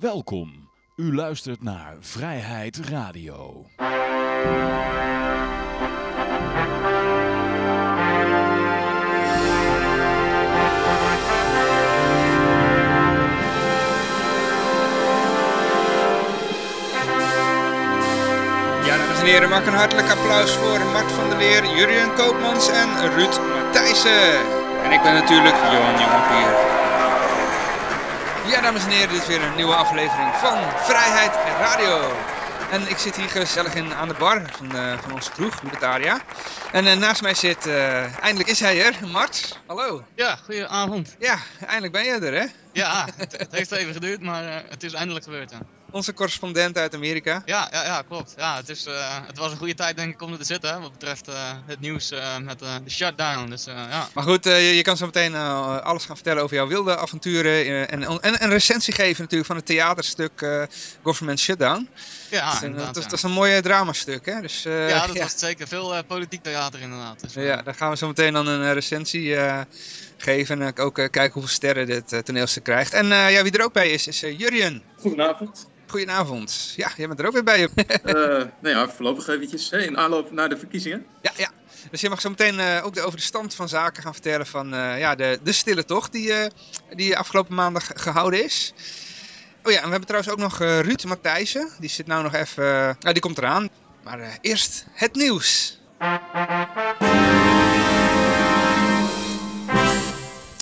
Welkom. U luistert naar Vrijheid Radio. Ja, dames en heren, maak een hartelijk applaus voor Mart van der Leer, Jurien Koopmans en Ruud Matthijssen. En ik ben natuurlijk Johan Jongepier. Ja, dames en heren, dit is weer een nieuwe aflevering van Vrijheid Radio. En ik zit hier gezellig in, aan de bar van, eh, van onze kroeg, Libertaria. En eh, naast mij zit, eh, eindelijk is hij er, Mart. Hallo. Ja, goedenavond. Ja, eindelijk ben je er, hè? Ja, het, het heeft even geduurd, maar het is eindelijk gebeurd. Ja, Onze correspondent uit Amerika. ja, ja, ja, klopt. Ja, het, is, eh, het was een goede tijd denk ik om er te zitten, wat betreft eh, het nieuws eh, met de shutdown. Dus ja. Maar goed, je, je kan zo meteen alles gaan vertellen over jouw wilde avonturen. en, en een recensie geven natuurlijk van het theaterstuk Government Shutdown. Ja, dat, is dat, is, ja. dat is een mooi dramastuk, hè? Dus, eh, ja, dat ja. was het zeker. Veel eh, politiek theater inderdaad. Dus, eh, Ja, daar gaan we zo meteen dan een eh, recensie eh, geven. En ook eh, kijken hoeveel sterren dit eh, toneelstuk krijgt. En eh, ja, wie er ook bij is, is uh, Jurjen. Goedenavond. Goedenavond. Ja, jij bent er ook weer bij. Eh nou ja, voorlopig eventjes hè, in aanloop naar de verkiezingen. ja, ja. Dus je mag zo meteen eh, ook de, over de stand van zaken gaan vertellen van eh, ja, de, de stille tocht die, eh, die afgelopen maandag gehouden is. Oh ja, en we hebben trouwens ook nog eh, Ruud Matthijssen. Die zit nou nog even... eh, nou, die komt eraan. Maar eh, eerst het nieuws.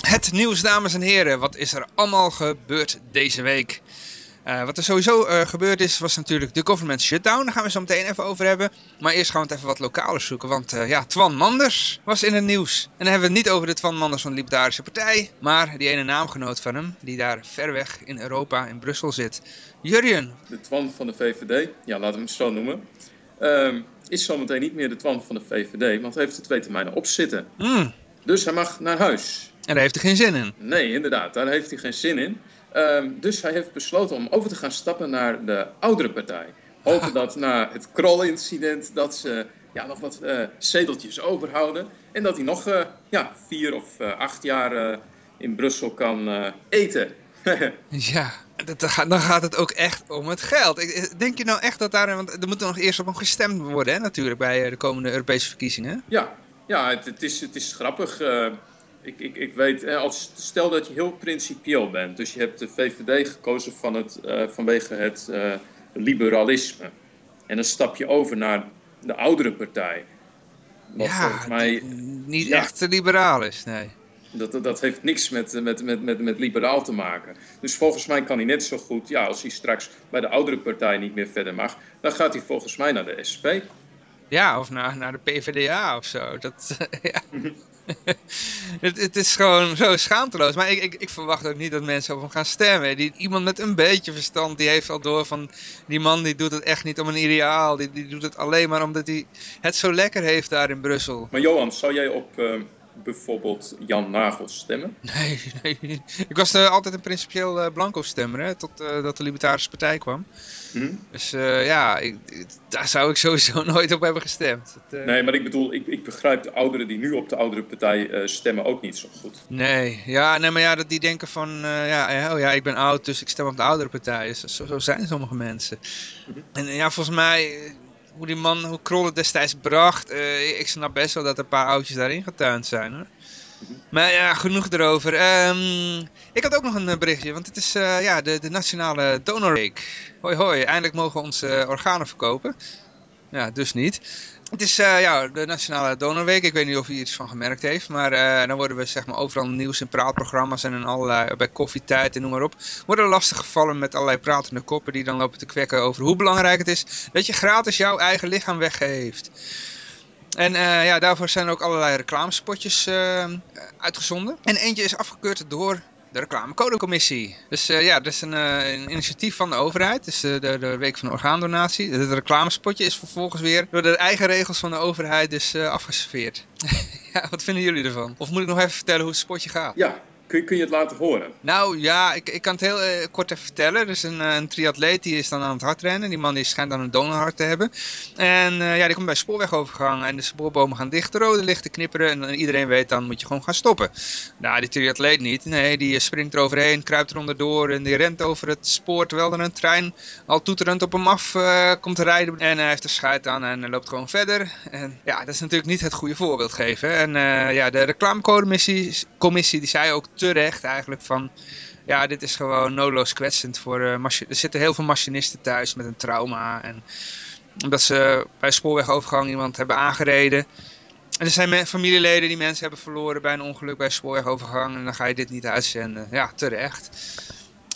Het nieuws, dames en heren. Wat is er allemaal gebeurd deze week? Eh, wat er sowieso eh, gebeurd is, was natuurlijk de government shutdown. Daar gaan we zo meteen even over hebben. Maar eerst gaan we het even wat lokaler zoeken. Want eh, ja, Twan Manders was in het nieuws. En dan hebben we het niet over de Twan Manders van de Libertarische Partij. Maar die ene naamgenoot van hem, die daar ver weg in Europa, in Brussel zit. Jurjen. De Twan van de VVD, ja laten we hem zo noemen, ehm, is zometeen niet meer de Twan van de VVD, want hij heeft de twee termijnen opzitten. Hmm, Dus hij mag naar huis. en daar heeft hij geen zin in. Nee, inderdaad, daar heeft hij geen zin in. Ehm, dus hij heeft besloten om over te gaan stappen naar de oudere partij. Hopen dat na het krol-incident dat ze ja, nog wat eh, zedeltjes overhouden. En dat hij nog eh, ja, vier of eh, acht jaar in Brussel kan eten. Ja, dat, dan gaat het ook echt om het geld. Denk je nou echt dat daar... Want er moet nog eerst op hem gestemd worden, hè, natuurlijk, bij de komende Europese verkiezingen. Ja, ja het, het, is, het is grappig. Ik, ik, ik weet, eh, als, stel dat je heel principieel bent. Dus je hebt de VVD gekozen van het, eh, vanwege het eh, liberalisme. En dan stap je over naar de oudere partij. Wat ja, volgens mij, niet ja. echt liberaal is, nee. dat, dat- dat heeft niks met, met, met, met, met liberaal te maken. Dus volgens mij kan hij net zo goed, ja, als hij straks bij de oudere partij niet meer verder mag, dan gaat hij volgens mij naar de SP. Ja, of naar, naar de PvdA of zo. Dat, ja. het, het is gewoon zo schaamteloos. Maar ik, ik, ik verwacht ook niet dat mensen op hem gaan stemmen. Die, iemand met een beetje verstand, die heeft al door van... Die man die doet het echt niet om een ideaal. Die, die doet het alleen maar omdat hij het zo lekker heeft daar in Brussel. Maar Johan, zou jij op eh, bijvoorbeeld Jan Nagels stemmen? Nee, nee. Ik was eh, altijd een principieel eh, blanco stemmer, hè, tot dat de Libertarische Partij kwam. Hm? Dus eh, ja, ik, daar zou ik sowieso nooit op hebben gestemd. Het, eh, Nee, maar ik bedoel, ik, ik begrijp de ouderen die nu op de oudere partij eh, stemmen ook niet zo goed. Nee, ja, nee, maar ja, dat die denken van, ja, oh ja, ik ben oud, dus ik stem op de oudere partij. Dus zo, zo zijn sommige mensen. Mhm. En ja, volgens mij, hoe die man, hoe Krol het destijds bracht, ik snap best wel dat er een paar oudjes daarin getuind zijn, hoor. Maar ja, genoeg erover. Ehm, ik had ook nog een eh, berichtje, want het is eh, ja, de, de Nationale Donor Week. Hoi hoi, eindelijk mogen onze eh, organen verkopen. Ja, dus niet. Het is ja, de Nationale Donorweek. Ik weet niet of u iets van gemerkt heeft. Maar dan worden we zeg maar, overal nieuws in praatprogramma's en in allerlei, bij koffietijd en noem maar op. Worden lastig gevallen met allerlei pratende koppen die dan lopen te kwekken over hoe belangrijk het is dat je gratis jouw eigen lichaam weggeeft. En eh, ja, daarvoor zijn ook allerlei reclamespotjes eh, uitgezonden. En eentje is afgekeurd door de reclamecodecommissie. Dus eh, ja, dat is een, eh, een initiatief van de overheid. Dus de, de, week van de orgaandonatie. Het reclamespotje is vervolgens weer door de eigen regels van de overheid dus afgeserveerd. ja, wat vinden jullie ervan? Of moet ik nog even vertellen hoe het spotje gaat? Ja, Kun, kun je het laten horen? Nou ja, ik, ik kan het heel eh, kort even vertellen. Er is een, eh, een triatleet die is dan aan het hardrennen. Die man die schijnt dan een donorhart te hebben. En eh, ja, die komt bij spoorwegovergang en de spoorbomen gaan dicht, de rode lichten knipperen. En iedereen weet dan moet je gewoon gaan stoppen. Nou, die triatleet niet. Nee, die springt er overheen, kruipt er onderdoor en die rent over het spoor. Terwijl er een trein al toeterend op hem af komt te rijden. En hij heeft er schuit aan en loopt gewoon verder. En ja, dat is natuurlijk niet het goede voorbeeld geven. En ja, de reclamecommissie commissie, die zei ook terecht eigenlijk van... Ja, dit is gewoon noodloos kwetsend voor... Uh, er zitten heel veel machinisten thuis met een trauma. En omdat ze bij spoorwegovergang iemand hebben aangereden. En er zijn familieleden die mensen hebben verloren bij een ongeluk bij spoorwegovergang. En dan ga je dit niet uitzenden. Ja, terecht.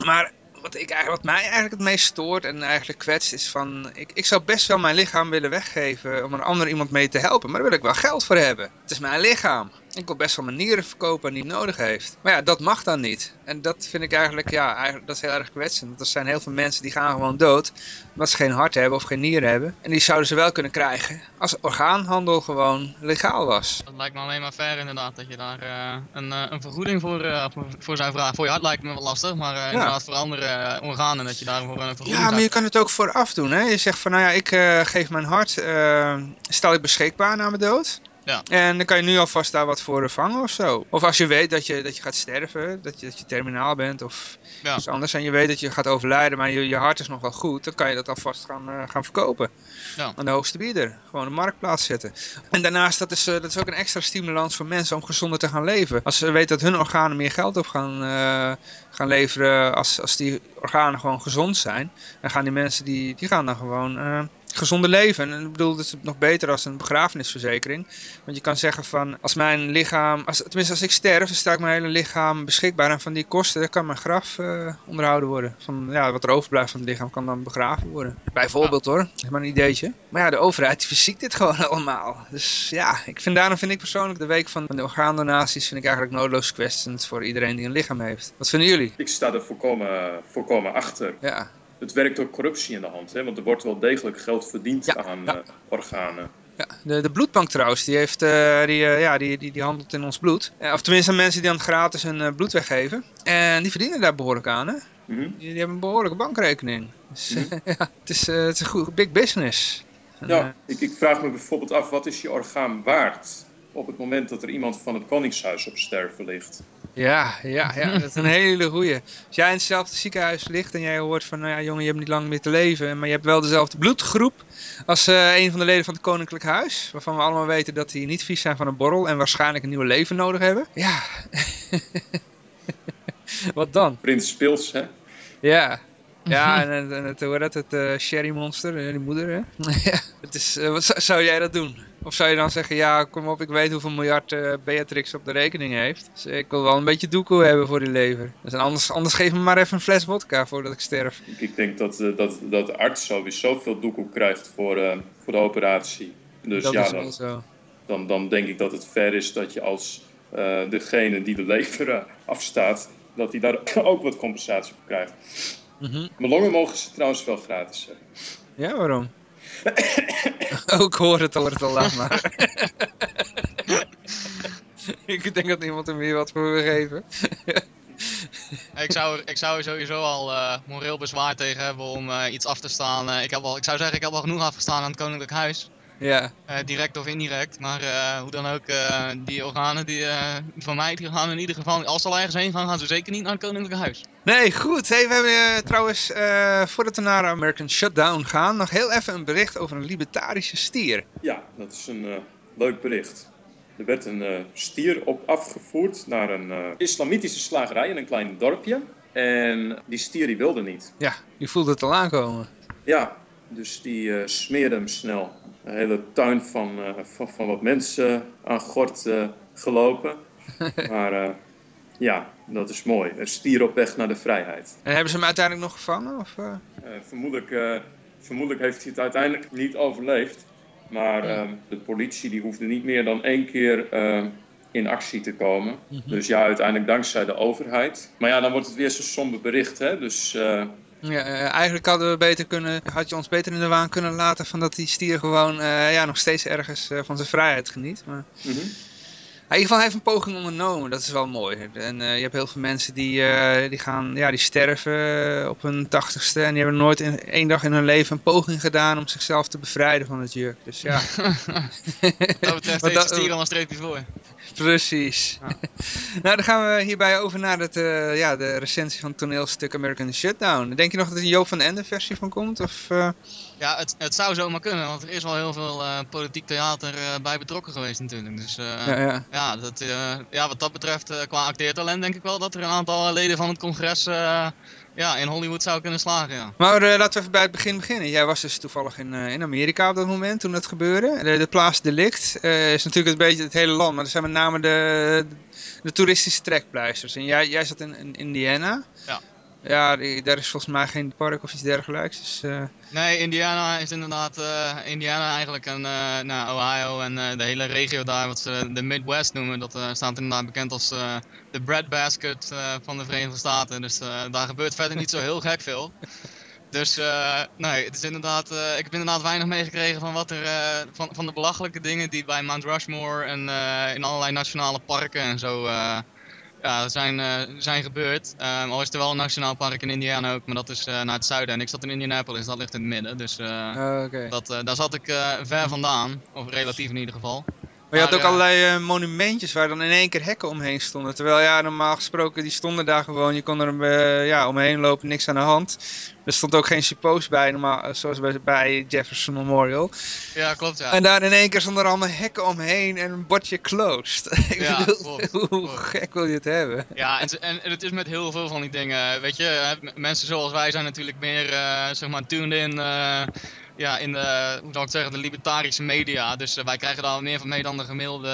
Maar wat, ik, wat mij eigenlijk het meest stoort en eigenlijk kwetst is van... Ik, ik zou best wel mijn lichaam willen weggeven om een ander iemand mee te helpen. Maar daar wil ik wel geld voor hebben. Het is mijn lichaam. Ik wil best wel manieren verkopen die nodig heeft. Maar ja, dat mag dan niet. En dat vind ik eigenlijk, ja, eigenlijk, dat is heel erg kwetsend. Want er zijn heel veel mensen die gaan gewoon dood. Omdat ze geen hart hebben of geen nieren hebben. En die zouden ze wel kunnen krijgen als orgaanhandel gewoon legaal was. Dat lijkt me alleen maar fair inderdaad. Dat je daar uh, een, uh, een vergoeding voor, uh, voor zou vragen. Voor je hart lijkt me wel lastig. Maar ja. inderdaad voor andere organen dat je daarvoor een vergoeding Ja, maar je kan het ook vooraf doen. Hè? Je zegt van nou ja, ik geef mijn hart, stel ik beschikbaar na mijn dood. Ja. En dan kan je nu alvast daar wat voor vangen of zo. Of als je weet dat je, dat je gaat sterven, dat je, dat je terminaal bent of ja. iets anders. En je weet dat je gaat overlijden, maar je, je hart is nog wel goed. Dan kan je dat alvast gaan, uh, gaan verkopen. Ja. Aan de hoogste bieder. Gewoon een marktplaats zetten. En daarnaast, dat is, uh, dat is ook een extra stimulans voor mensen om gezonder te gaan leven. Als ze weten dat hun organen meer geld op gaan, uh, gaan leveren als, als die organen gewoon gezond zijn. Dan gaan die mensen, die, die gaan dan gewoon gezonde leven. En ik bedoel, dat is nog beter als een begrafenisverzekering. Want je kan zeggen van, als mijn lichaam, als, tenminste als ik sterf, dan staat mijn hele lichaam beschikbaar. En van die kosten kan mijn graf uh, onderhouden worden. Van, ja, wat er overblijft van het lichaam kan dan begraven worden. Bijvoorbeeld hoor, zeg maar een ideetje. Maar ja, de overheid verziekt dit gewoon allemaal. Dus ja, ik vind, daarom vind ik persoonlijk de week van de orgaandonaties vind ik eigenlijk noodloos kwestend voor iedereen die een lichaam heeft. Wat vinden jullie? Ik sta er volkomen, volkomen achter. Ja, het werkt ook corruptie in de hand. Hè? Want er wordt wel degelijk geld verdiend aan ja. Uh, organen. Ja, de, de bloedbank trouwens, die, heeft, uh, die, uh, ja, die, die, die handelt in ons bloed. of tenminste mensen die dan gratis hun bloed weggeven. En die verdienen daar behoorlijk aan. Hè? Mm -hmm. die, die, hebben een behoorlijke bankrekening. Dus mm -hmm. ja, het is, het is een goed, big business. Ja, ik, ik vraag me bijvoorbeeld af, wat is je orgaan waard op het moment dat er iemand van het Koningshuis op sterven ligt? Ja, ja, ja, dat is een hele goeie. Als jij in hetzelfde ziekenhuis ligt en jij hoort van, nou ja jongen, je hebt niet lang meer te leven, maar je hebt wel dezelfde bloedgroep als uh, een van de leden van het Koninklijk Huis, waarvan we allemaal weten dat die niet vies zijn van een borrel en waarschijnlijk een nieuw leven nodig hebben. Ja. Wat dan? Prins Pils, hè? Ja. Ja, en, en, en het, hoe dat, het uh, Sherry Monster, die moeder, hè? ja. Het is, uh, wat zou, zou jij dat doen? Of zou je dan zeggen, ja, kom op, ik weet hoeveel miljard uh, Beatrix op de rekening heeft. Dus ik wil wel een beetje doekoe hebben voor die lever. Dus anders, anders geef me maar even een fles vodka voordat ik sterf. Ik, ik denk dat, uh, dat, dat de arts sowieso veel doekoe krijgt voor, uh, voor de operatie. Dus dat ja, is dan, zo. Dan, dan denk ik dat het fair is dat je als degene die de lever afstaat, dat hij daar ook wat compensatie voor krijgt. Mm -hmm. Mijn longen mogen ze trouwens wel gratis hebben. Ja, waarom? Ook hoor het al, het al laat maar. ik denk dat niemand er meer wat voor wil geven. ik, zou, ik zou er sowieso al uh, moreel bezwaar tegen hebben om uh, iets af te staan. Uh, ik, heb al, ik zou zeggen, ik heb al genoeg afgestaan aan het Koninklijk Huis. Ja. direct of indirect. Maar hoe dan ook, die organen die, van mij die gaan in ieder geval, als ze al ergens heen gaan, gaan ze zeker niet naar het Koninklijk Huis. Nee, goed. Hey, we hebben uh, trouwens, uh, voordat we naar American Shutdown gaan, nog heel even een bericht over een libertarische stier. Ja, dat is een uh, leuk bericht. Er werd een stier op afgevoerd naar een islamitische slagerij in een klein dorpje. En die stier die wilde niet. Ja, die voelde het al aankomen. Ja, dus die smeerde hem snel. Een hele tuin van, van, van wat mensen aan gort gelopen. maar ja, dat is mooi. Een stier op weg naar de vrijheid. En hebben ze hem uiteindelijk nog gevangen? Of, uh? Uh, vermoedelijk, uh, vermoedelijk heeft hij het uiteindelijk niet overleefd. Maar ja. de politie die hoefde niet meer dan één keer in actie te komen. Mhm. Dus ja, uiteindelijk dankzij de overheid. Maar ja, dan wordt het weer zo'n somber bericht. Hè? Dus, ja, eigenlijk hadden we beter kunnen, had je ons beter in de waan kunnen laten van dat die stier gewoon ja, nog steeds ergens van zijn vrijheid geniet. Maar... Mm -hmm. in ieder geval, hij heeft een poging ondernomen. Dat is wel mooi. En uh, je hebt heel veel mensen die, uh, die, gaan, ja, die sterven op hun tachtigste. En die hebben nooit in één dag in hun leven een poging gedaan om zichzelf te bevrijden van het juk. Dus ja. dat betreft heeft dat, hier al een streepje voor. Precies. Ja. nou, dan gaan we hierbij over naar het, uh, ja, de recensie van het toneelstuk American Shutdown. Denk je nog dat er een Joop van Ende versie van komt? Of, uh... Ja, het, het zou zomaar kunnen, want er is wel heel veel uh, politiek theater bij betrokken geweest natuurlijk. Dus ja, ja. Ja, dat, ja, wat dat betreft, qua acteertalent denk ik wel dat er een aantal leden van het congres ja, in Hollywood zou kunnen slagen, ja. Maar uh, laten we even bij het begin beginnen. Jij was dus toevallig in, uh, in Amerika op dat moment toen dat gebeurde. De, de plaats Delict uh, is natuurlijk een beetje het hele land, maar er zijn met name de, de toeristische trekpleisters. En jij, jij zat in, in Indiana. Ja. Ja, daar is volgens mij geen park of iets dergelijks. Dus, uh... Nee, Indiana is inderdaad uh, Indiana eigenlijk een, uh, nou, Ohio en de hele regio daar, wat ze de Midwest noemen, dat staat inderdaad bekend als de breadbasket van de Verenigde Staten. Dus daar gebeurt verder niet zo heel gek veel. Dus nee, het is inderdaad, ik heb inderdaad weinig meegekregen van wat er, van, van de belachelijke dingen die bij Mount Rushmore en in allerlei nationale parken en zo ja, zijn, uh, zijn gebeurd. Um, al is er wel een nationaal park in Indiana ook, maar dat is uh, naar het zuiden. En ik zat in Indianapolis, dat ligt in het midden. Dus uh, oh, okay. dat, daar zat ik ver vandaan, of relatief in ieder geval. Maar je had ook allerlei uh, monumentjes waar dan in één keer hekken omheen stonden. Terwijl ja, normaal gesproken, die stonden daar gewoon. Je kon er uh, ja, omheen lopen, niks aan de hand. Er stond ook geen suppo's bij, normaal, eh, zoals bij, bij Jefferson Memorial. Ja, klopt ja. En daar in één keer stonden er allemaal hekken omheen en een bordje closed. Ik ja, bedoel, klopt, hoe klopt. gek wil je het hebben? Ja, en, en, het is met heel veel van die dingen. Weet je, mensen zoals wij zijn natuurlijk meer, uh, zeg maar, tuned in ja, in de, hoe zou ik zeggen, de libertarische media. Dus uh, wij krijgen daar meer van mee dan de gemiddelde,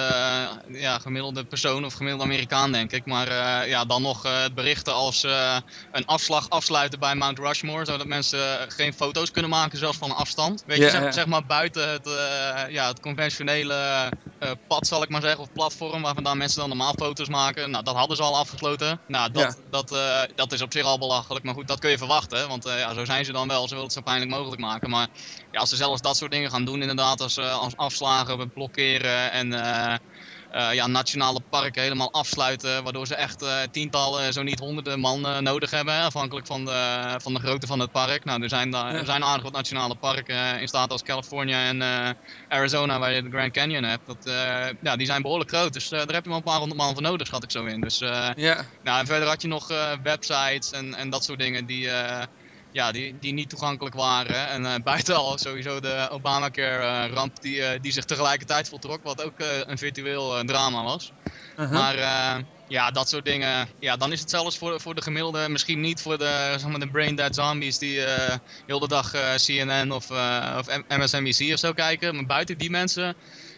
uh, ja, gemiddelde persoon of gemiddelde Amerikaan, denk ik. Maar uh, ja, dan nog het berichten als een afslag afsluiten bij Mount Rushmore, zodat mensen geen foto's kunnen maken, zelfs van afstand. Weet je, zeg, zeg, maar buiten het, ja, het conventionele pad, zal ik maar zeggen, of platform, waar vandaan mensen dan normaal foto's maken. Nou, dat hadden ze al afgesloten. Nou, dat, dat, dat is op zich al belachelijk, maar goed, dat kun je verwachten. Want ja, zo zijn ze dan wel, ze willen het zo pijnlijk mogelijk maken. Maar ja, als ze zelfs dat soort dingen gaan doen, inderdaad, als, uh, als afslagen, blokkeren en uh, uh, ja, nationale parken helemaal afsluiten, waardoor ze echt tientallen, zo niet honderden man nodig hebben, afhankelijk van de, van de grootte van het park. Nou, er zijn, daar, er zijn aardig wat nationale parken in staten als California en Arizona, waar je de Grand Canyon hebt. Dat, ja, die zijn behoorlijk groot, dus daar heb je wel een paar honderd man voor nodig, schat ik zo in. Dus, ja. nou, en verder had je nog websites en, en dat soort dingen die ja, die, die niet toegankelijk waren. En uh, buiten al sowieso de Obamacare-ramp uh, die, uh, die zich tegelijkertijd voltrok, wat ook een virtueel drama was. -huh. Maar ja, dat soort dingen, ja, dan is het zelfs voor, voor de gemiddelde, misschien niet voor de, zeg maar, de brain dead zombies die heel de dag CNN of, of MSNBC of zo kijken. Maar buiten die mensen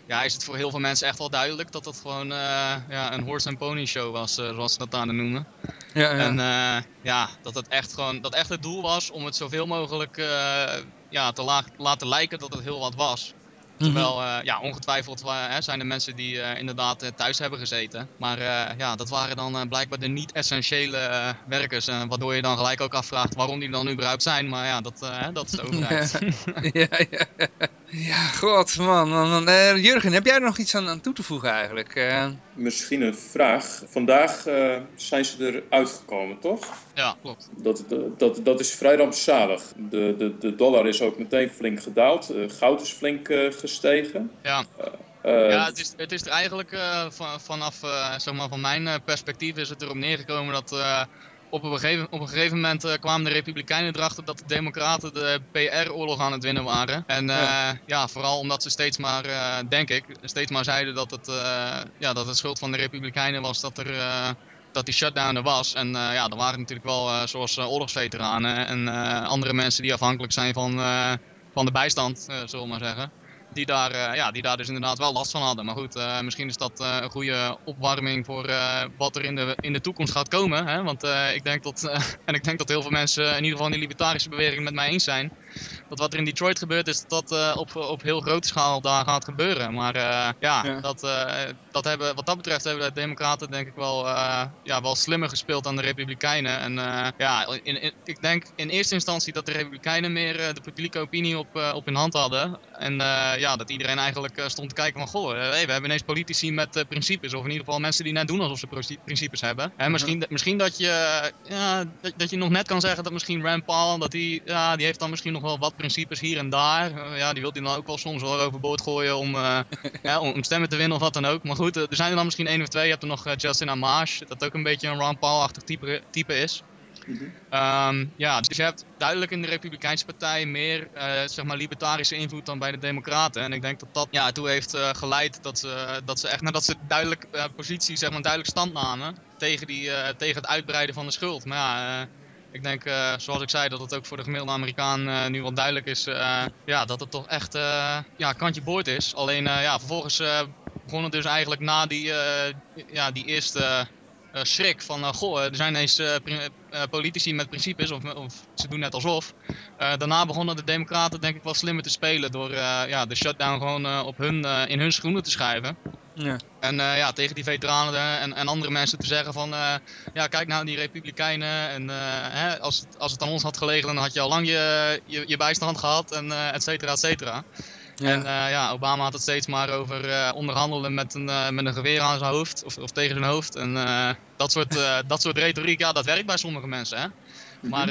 ja, is het voor heel veel mensen echt wel duidelijk dat het gewoon uh, ja, een horse and pony show was, uh, zoals ze dat daar noemen. Ja, ja. En uh, ja, dat het echt gewoon, dat echt het doel was om het zoveel mogelijk ja, te la laten lijken dat het heel wat was. Terwijl, uh, ja, ongetwijfeld uh, zijn er mensen die uh, inderdaad thuis hebben gezeten. Maar ja, dat waren dan blijkbaar de niet-essentiële werkers. waardoor je dan gelijk ook afvraagt waarom die dan überhaupt zijn. Maar ja, dat, dat is de overheid. Ja, ja, ja. ja god man. man Jurgen, heb jij er nog iets aan, aan toe te voegen eigenlijk? Misschien een vraag. Vandaag zijn ze eruit gekomen, toch? Ja, klopt. Dat, dat, dat is vrij rampzalig. De, de, de dollar is ook meteen flink gedaald. goud is flink gestegen. Ja. Ja, het is, het is er eigenlijk van, vanaf zeg maar van mijn perspectief is het erop neergekomen dat op, een gegeven, op een gegeven moment kwamen de Republikeinen erachter dat de Democraten de PR-oorlog aan het winnen waren. En ja. ja. vooral omdat ze steeds maar, denk ik, steeds maar zeiden dat het, ja, dat het schuld van de Republikeinen was dat er dat die shutdown er was. En ja, er waren natuurlijk wel, zoals oorlogsveteranen en andere mensen die afhankelijk zijn van, van de bijstand, zullen we maar zeggen die daar, uh, ja, die daar dus inderdaad wel last van hadden. Maar goed, uh, misschien is dat uh, een goede opwarming voor wat er in de, in de toekomst gaat komen. Hè? Want ik denk dat, en ik denk dat heel veel mensen, in ieder geval in die libertarische beweging, met mij eens zijn. Dat wat er in Detroit gebeurt, is dat dat op, op heel grote schaal daar gaat gebeuren. Maar ja, ja. Dat, dat hebben, wat dat betreft hebben de Democraten denk ik wel, ja, wel slimmer gespeeld dan de Republikeinen. En ja, in, in, ik denk in eerste instantie dat de Republikeinen meer de publieke opinie op, op hun hand hadden. En ja, dat iedereen eigenlijk stond te kijken van, goh, hey, we hebben ineens politici met principes. Of in ieder geval mensen die net doen alsof ze principes hebben. En misschien, misschien dat, je, ja, dat, dat, je nog net kan zeggen dat misschien Rand Paul, dat die, ja, die heeft dan misschien nog wel wat principes hier en daar. ja, die wil hij dan ook wel soms wel overboord gooien om, ja, om stemmen te winnen of wat dan ook. Maar goed, er zijn er dan misschien één of twee. Je hebt er nog Justin Amash, dat ook een beetje een Ron Paul-achtig type, type is. Ehm, ja, dus je hebt duidelijk in de Republikeinse Partij meer uh, zeg maar libertarische invloed dan bij de Democraten. En ik denk dat dat ja, toe heeft uh, geleid dat ze, dat ze echt nadat ze duidelijk uh, positie, zeg maar, duidelijk stand namen tegen, die, tegen het uitbreiden van de schuld. Maar ja, ik denk, zoals ik zei, dat het ook voor de gemiddelde Amerikaan nu wel duidelijk is ja, dat het toch echt ja, kantje boord is. Alleen ja, vervolgens begon het dus eigenlijk na die, ja, die eerste uh, schrik van, uh, goh, er zijn ineens uh, politici met principes, of, of, ze doen net alsof. daarna begonnen de democraten denk ik wel slimmer te spelen door ja, de shutdown gewoon op hun, in hun schoenen te schrijven. Ja. En ja, tegen die veteranen en, en andere mensen te zeggen van, ja kijk nou die republikeinen en hè, als, het, als het aan ons had gelegen dan had je al lang je, je, je bijstand gehad en et cetera, et cetera. En uh, ja, Obama had het steeds maar over uh, onderhandelen met een, uh, met een geweer aan zijn hoofd of, of tegen zijn hoofd. En dat, soort, dat soort retoriek, ja, dat werkt bij sommige mensen. Hè? Maar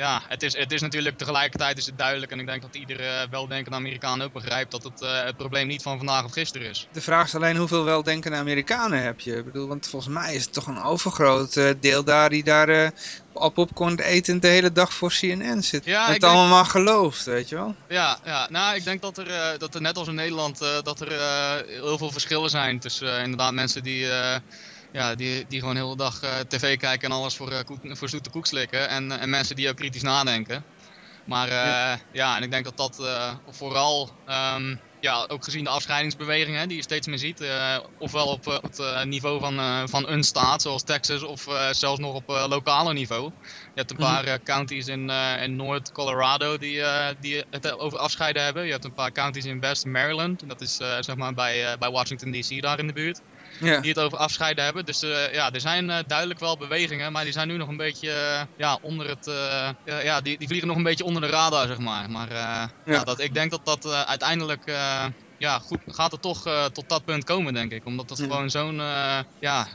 ja, het, is, het is natuurlijk tegelijkertijd is het duidelijk. En ik denk dat iedere weldenkende Amerikaan ook begrijpt dat het, het probleem niet van vandaag of gisteren is. De vraag is alleen hoeveel weldenkende Amerikanen heb je? Ik bedoel, want volgens mij is het toch een overgroot deel daar die daar al popcorn eten de hele dag voor CNN zit. Ja, het allemaal maar gelooft, weet je wel. Ja, ja. nou ik denk dat er, uh, dat er net als in Nederland, uh, dat er uh, heel veel verschillen zijn tussen inderdaad mensen die, ja, die, die gewoon de hele dag tv kijken en alles voor, koek, voor zoete koek slikken. En, en mensen die ook kritisch nadenken. Maar ja. ja. en ik denk dat dat vooral... Um, ja, ook gezien de afscheidingsbewegingen die je steeds meer ziet. Ofwel op uh, het niveau van, van een staat, zoals Texas, of zelfs nog op lokale niveau. Je hebt een mhm. paar counties in, in Noord-Colorado die, die het over afscheiden hebben. Je hebt een paar counties in West Maryland, dat is zeg maar bij, bij Washington DC daar in de buurt. Ja. Die het over afscheiden hebben. Dus ja, er zijn duidelijk wel bewegingen, maar die zijn nu nog een beetje ja, onder het. ja, die, die vliegen nog een beetje onder de radar, zeg maar. Maar ja. ja. dat, ik denk dat dat uiteindelijk ja, goed, gaat het toch uh, tot dat punt komen, denk ik. Omdat dat gewoon zo'n uh, ja,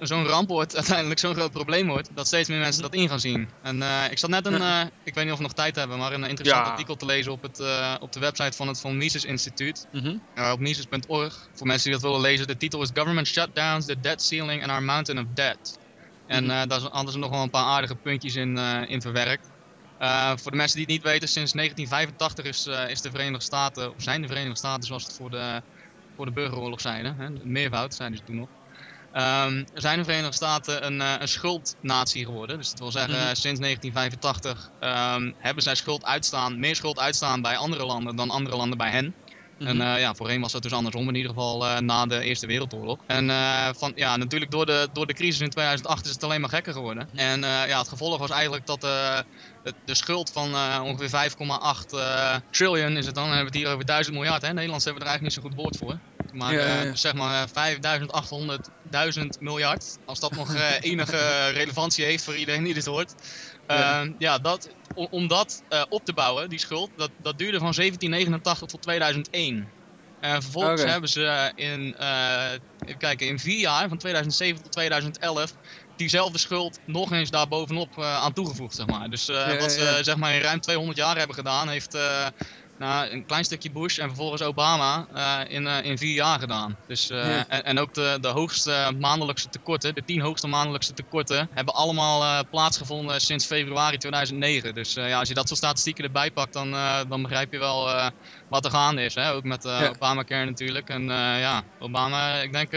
zo'n ramp wordt, uiteindelijk zo'n groot probleem wordt, dat steeds meer mensen dat in gaan zien. En uh, ik zat net een, ik weet niet of we nog tijd hebben, maar een interessant artikel te lezen op, het, op de website van het Van Mises Instituut. Mm -hmm. op mises.org. Voor mensen die dat willen lezen, de titel is Government Shutdowns, the Debt Ceiling and Our Mountain of Debt. En -hmm. daar hadden ze nog wel een paar aardige puntjes in, in verwerkt. Uh, voor de mensen die het niet weten, sinds 1985 is, uh, is de Verenigde Staten, of zijn de Verenigde Staten zoals het voor de, voor de burgeroorlog zeiden, hè, meervoud zeiden ze toen nog. Um, zijn de Verenigde Staten een, uh, een schuldnatie geworden. Dus dat wil zeggen, mm -hmm. sinds 1985 um, hebben zij schuld uitstaan, meer schuld uitstaan bij andere landen dan andere landen bij hen. En uh, ja, voorheen was dat dus andersom, in ieder geval uh, na de Eerste Wereldoorlog. En uh, van, ja, natuurlijk door de, door de crisis in 2008 is het alleen maar gekker geworden. En ja, het gevolg was eigenlijk dat de, de schuld van ongeveer 5,8 trillion is het dan. Dan hebben we het hier over 1000 miljard. Hè? Nederlands hebben we er eigenlijk niet zo goed woord voor. Maar ja, ja. zeg maar 5.800.000 miljard. Als dat nog enige relevantie heeft voor iedereen die dit hoort. Ja, uh, ja dat, om, om dat uh, op te bouwen, die schuld, dat, dat duurde van 1789 tot 2001. En vervolgens okay. hebben ze in, uh, even kijken, in vier jaar, van 2007 tot 2011, diezelfde schuld nog eens daar bovenop aan toegevoegd, zeg maar. Dus ja, wat ze zeg maar in ruim 200 jaar hebben gedaan, heeft nou, een klein stukje Bush en vervolgens Obama uh, in, uh, in vier jaar gedaan. Dus, uh, ja. en, en, ook de, de hoogste maandelijkse tekorten, de tien hoogste maandelijkse tekorten, hebben allemaal plaatsgevonden sinds februari 2009. Dus ja, als je dat soort statistieken erbij pakt, dan, dan begrijp je wel wat er gaande is. Hè? Ook met ja. Obamacare natuurlijk. En ja, Obama, ik denk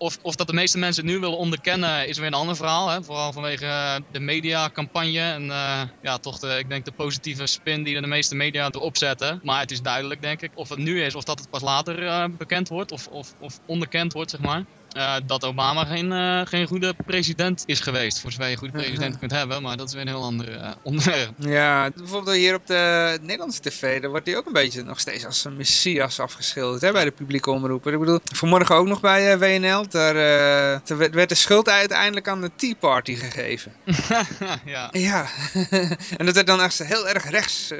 of, of dat de meeste mensen het nu willen onderkennen is weer een ander verhaal. Hè? Vooral vanwege uh, de mediacampagne en uh, ja, toch de, ik denk de positieve spin die de meeste media erop zetten. Maar het is duidelijk denk ik of het nu is of dat het pas later uh, bekend wordt of, of, of onderkend wordt zeg maar. Eh, dat Obama geen, eh, geen goede president is geweest. Voor zover je een goede Mhm. president kunt hebben, maar dat is weer een heel ander eh, onderwerp. Ja, bijvoorbeeld hier op de Nederlandse tv, daar wordt hij ook een beetje nog steeds als een messias afgeschilderd hè, bij de publieke omroepen. Ik bedoel, vanmorgen ook nog bij WNL, daar, daar werd- de schuld uiteindelijk aan de Tea Party gegeven. ja. Ja, en dat werd dan echt heel erg rechts,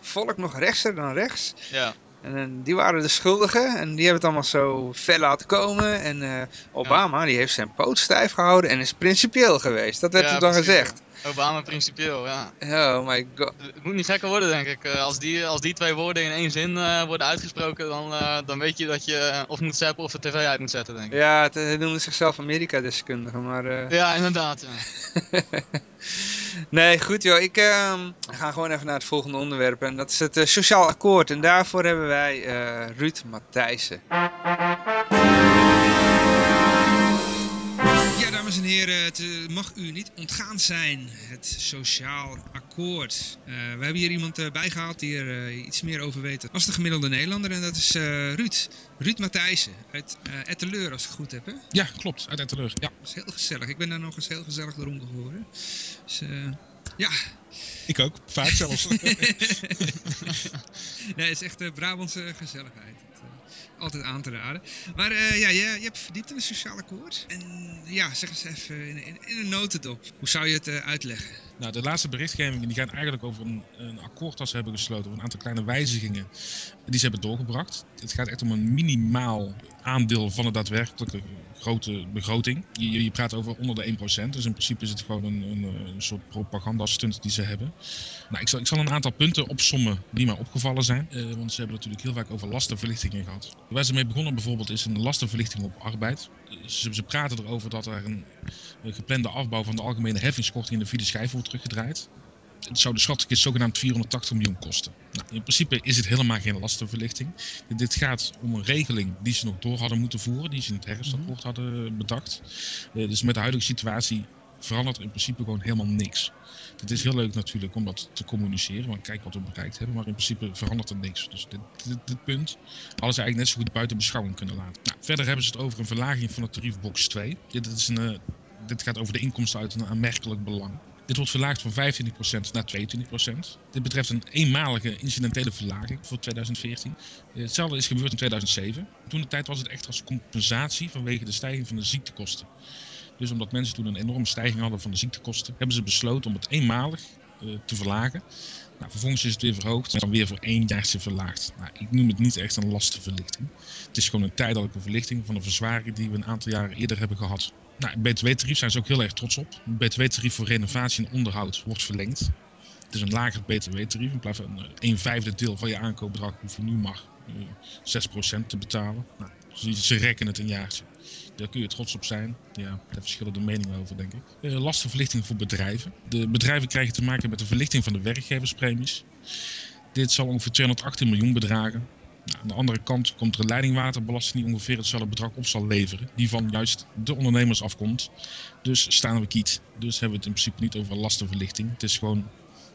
volk nog rechtser dan rechts. ja. En eh, die waren de schuldigen en die hebben het allemaal zo ver laten komen. En eh, Obama, die heeft zijn poot stijf gehouden en is principieel geweest. Dat werd Ja, er dan gezegd. Obama principieel, ja. Oh my god. Het moet niet gekker worden, denk ik. Eh, als, die, als die twee woorden in één zin worden uitgesproken, dan, dan weet je dat je of moet zappen of de tv uit moet zetten, denk ik. Ja, het noemde zichzelf Amerika-deskundige, maar... Ja, inderdaad. Ja. Nee, goed joh. Ik ehm, ga gewoon even naar het volgende onderwerp. En dat is het eh, sociaal akkoord. En daarvoor hebben wij eh, Ruud Matthijssen. En heren, het eh, mag u niet ontgaan zijn, het sociaal akkoord. Eh, we hebben hier iemand uh, bijgehaald die er uh, iets meer over weet als de gemiddelde Nederlander. En dat is Ruud. Ruud Matthijssen uit Etteleur, als ik het goed heb. Hè? Ja, klopt, uit Etteleur. Ja. Dat is heel gezellig. Ik ben daar nog eens heel gezellig door omgehoren. Dus ja. Ik ook, vaak zelfs. nee, het is echt Brabantse gezelligheid. Altijd aan te raden. Maar uh, ja, je, je hebt verdiept in het sociaal akkoord. En ja, zeg eens even in, in, een notendop. Hoe zou je het uh, uitleggen? Nou, de laatste berichtgevingen die gaan eigenlijk over een, een akkoord dat ze hebben gesloten. Over een aantal kleine wijzigingen die ze hebben doorgebracht. Het gaat echt om een minimaal aandeel van de daadwerkelijke grote begroting. Je, je praat over onder de 1%. Dus in principe is het gewoon een, een, soort propagandastunt die ze hebben. Nou, ik zal, ik zal een aantal punten opsommen die mij opgevallen zijn. Uh, want ze hebben natuurlijk heel vaak over lastenverlichtingen gehad. Waar ze mee begonnen bijvoorbeeld is een lastenverlichting op arbeid. Ze, ze praten erover dat er een geplande afbouw van de algemene heffingskorting in de vierde schijf wordt teruggedraaid. Het zou de schatkist zogenaamd 480 miljoen kosten. Nou, in principe is het helemaal geen lastenverlichting. Dit gaat om een regeling die ze nog door hadden moeten voeren, die ze in het herfstakkoord hadden bedacht. Uh, dus met de huidige situatie verandert er in principe gewoon helemaal niks. Het is heel leuk natuurlijk om dat te communiceren, want kijk wat we bereikt hebben, maar in principe verandert er niks. Dus dit, dit, dit punt hadden ze eigenlijk net zo goed buiten beschouwing kunnen laten. Nou, verder hebben ze het over een verlaging van de tariefbox 2. Dit, is een, uh, dit gaat over de inkomsten uit een aanmerkelijk belang. Dit wordt verlaagd van 25% naar 22%. Dit betreft een eenmalige incidentele verlaging voor 2014. Hetzelfde is gebeurd in 2007. Toen de tijd was het echt als compensatie vanwege de stijging van de ziektekosten. Dus omdat mensen toen een enorme stijging hadden van de ziektekosten, hebben ze besloten om het eenmalig uh, te verlagen. Nou, vervolgens is het weer verhoogd en dan weer voor één jaartje verlaagd. Nou, ik noem het niet echt een lastenverlichting. Het is gewoon een tijdelijke verlichting van een verzwaring die we een aantal jaren eerder hebben gehad. Nou, btw-tarief zijn ze ook heel erg trots op. Het btw-tarief voor renovatie en onderhoud wordt verlengd. Het is een lager btw-tarief. In plaats van een vijfde deel van je aankoopbedrag hoef je nu uh, 6% te betalen. Nou, ze rekken het een jaartje. Daar kun je trots op zijn. Ja, daar verschillen de meningen over, denk ik. Lastenverlichting voor bedrijven. De bedrijven krijgen te maken met de verlichting van de werkgeverspremies. Dit zal ongeveer 218 miljoen bedragen. Aan de andere kant komt er een leidingwaterbelasting die ongeveer hetzelfde bedrag op zal leveren. Die van juist de ondernemers afkomt. Dus staan we kiet. Dus hebben we het in principe niet over lastenverlichting. Het is gewoon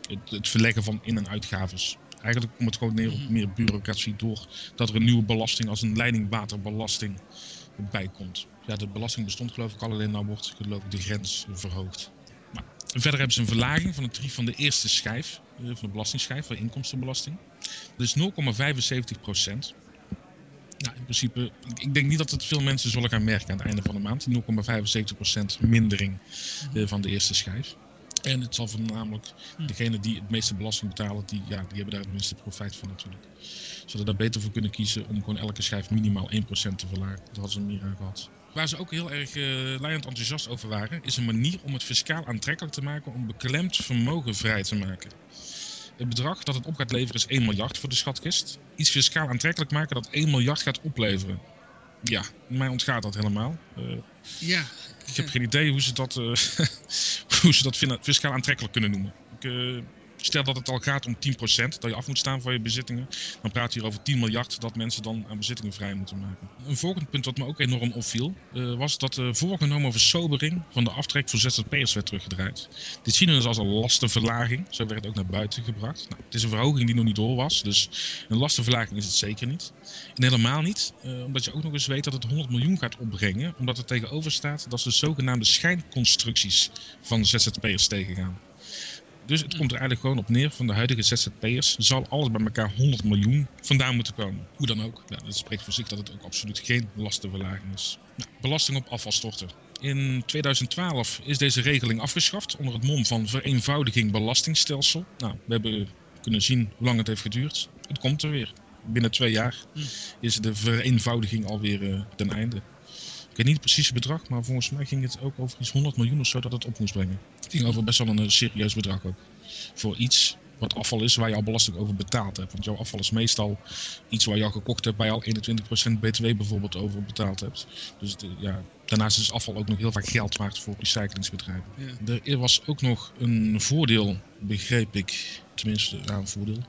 het, het verleggen van in- en uitgaves. Eigenlijk komt het gewoon neer op meer bureaucratie door dat er een nieuwe belasting als een leidingwaterbelasting bij komt. Ja, de belasting bestond geloof ik al, alleen nou wordt geloof ik de grens verhoogd. Verder hebben ze een verlaging van het tarief van de eerste schijf, van de belastingsschijf, van de inkomstenbelasting. Dat is 0,75 procent. Nou, in principe, ik denk niet dat het veel mensen zullen gaan merken aan het einde van de maand. Die 0,75% mindering uh, van de eerste schijf. En het zal voornamelijk degene die het meeste belasting betalen, die, ja, die hebben daar het minste profijt van natuurlijk. Zullen daar beter voor kunnen kiezen om gewoon elke schijf minimaal 1% te verlagen. Dat hadden ze meer aan gehad. Waar ze ook heel erg uh, leidend enthousiast over waren, is een manier om het fiscaal aantrekkelijk te maken om beklemd vermogen vrij te maken. Het bedrag dat het op gaat leveren is 1 miljard voor de schatkist. Iets fiscaal aantrekkelijk maken dat 1 miljard gaat opleveren. Ja, mij ontgaat dat helemaal. Uh, ja. Ik heb geen idee hoe ze dat, uh, hoe ze dat fiscaal aantrekkelijk kunnen noemen. Ik, Stel dat het al gaat om 10% dat je af moet staan van je bezittingen, dan praat je hier over 10 miljard dat mensen dan aan bezittingen vrij moeten maken. Een volgend punt wat me ook enorm opviel, uh, was dat de voorgenomen versobering van de aftrek voor ZZP'ers werd teruggedraaid. Dit zien we dus als een lastenverlaging, zo werd het ook naar buiten gebracht. Nou, het is een verhoging die nog niet door was, dus een lastenverlaging is het zeker niet. En helemaal niet, uh, omdat je ook nog eens weet dat het 100 miljoen gaat opbrengen, omdat er tegenover staat dat ze de zogenaamde schijnconstructies van ZZP'ers tegengaan. Dus het komt er eigenlijk gewoon op neer van de huidige ZZP'ers zal alles bij elkaar 100 miljoen vandaan moeten komen. Hoe dan ook. Ja, dat spreekt voor zich dat het ook absoluut geen lastenverlaging is. Nou, belasting op afvalstorten. In 2012 is deze regeling afgeschaft onder het mom van vereenvoudiging belastingstelsel. Nou, we hebben kunnen zien hoe lang het heeft geduurd. Het komt er weer. Binnen twee jaar is de vereenvoudiging alweer uh, ten einde. Ik weet niet het precieze bedrag, maar volgens mij ging het ook over iets 100 miljoen of zo dat het op moest brengen. Het ging over best wel een serieus bedrag ook. Voor iets wat afval is waar je al belasting over betaald hebt. Want jouw afval is meestal iets waar je al gekocht hebt, waar je al 21% btw bijvoorbeeld over betaald hebt. Dus de, ja, daarnaast is afval ook nog heel vaak geld waard voor recyclingsbedrijven. Ja. Er was ook nog een voordeel, begreep ik, tenminste ja, een voordeel.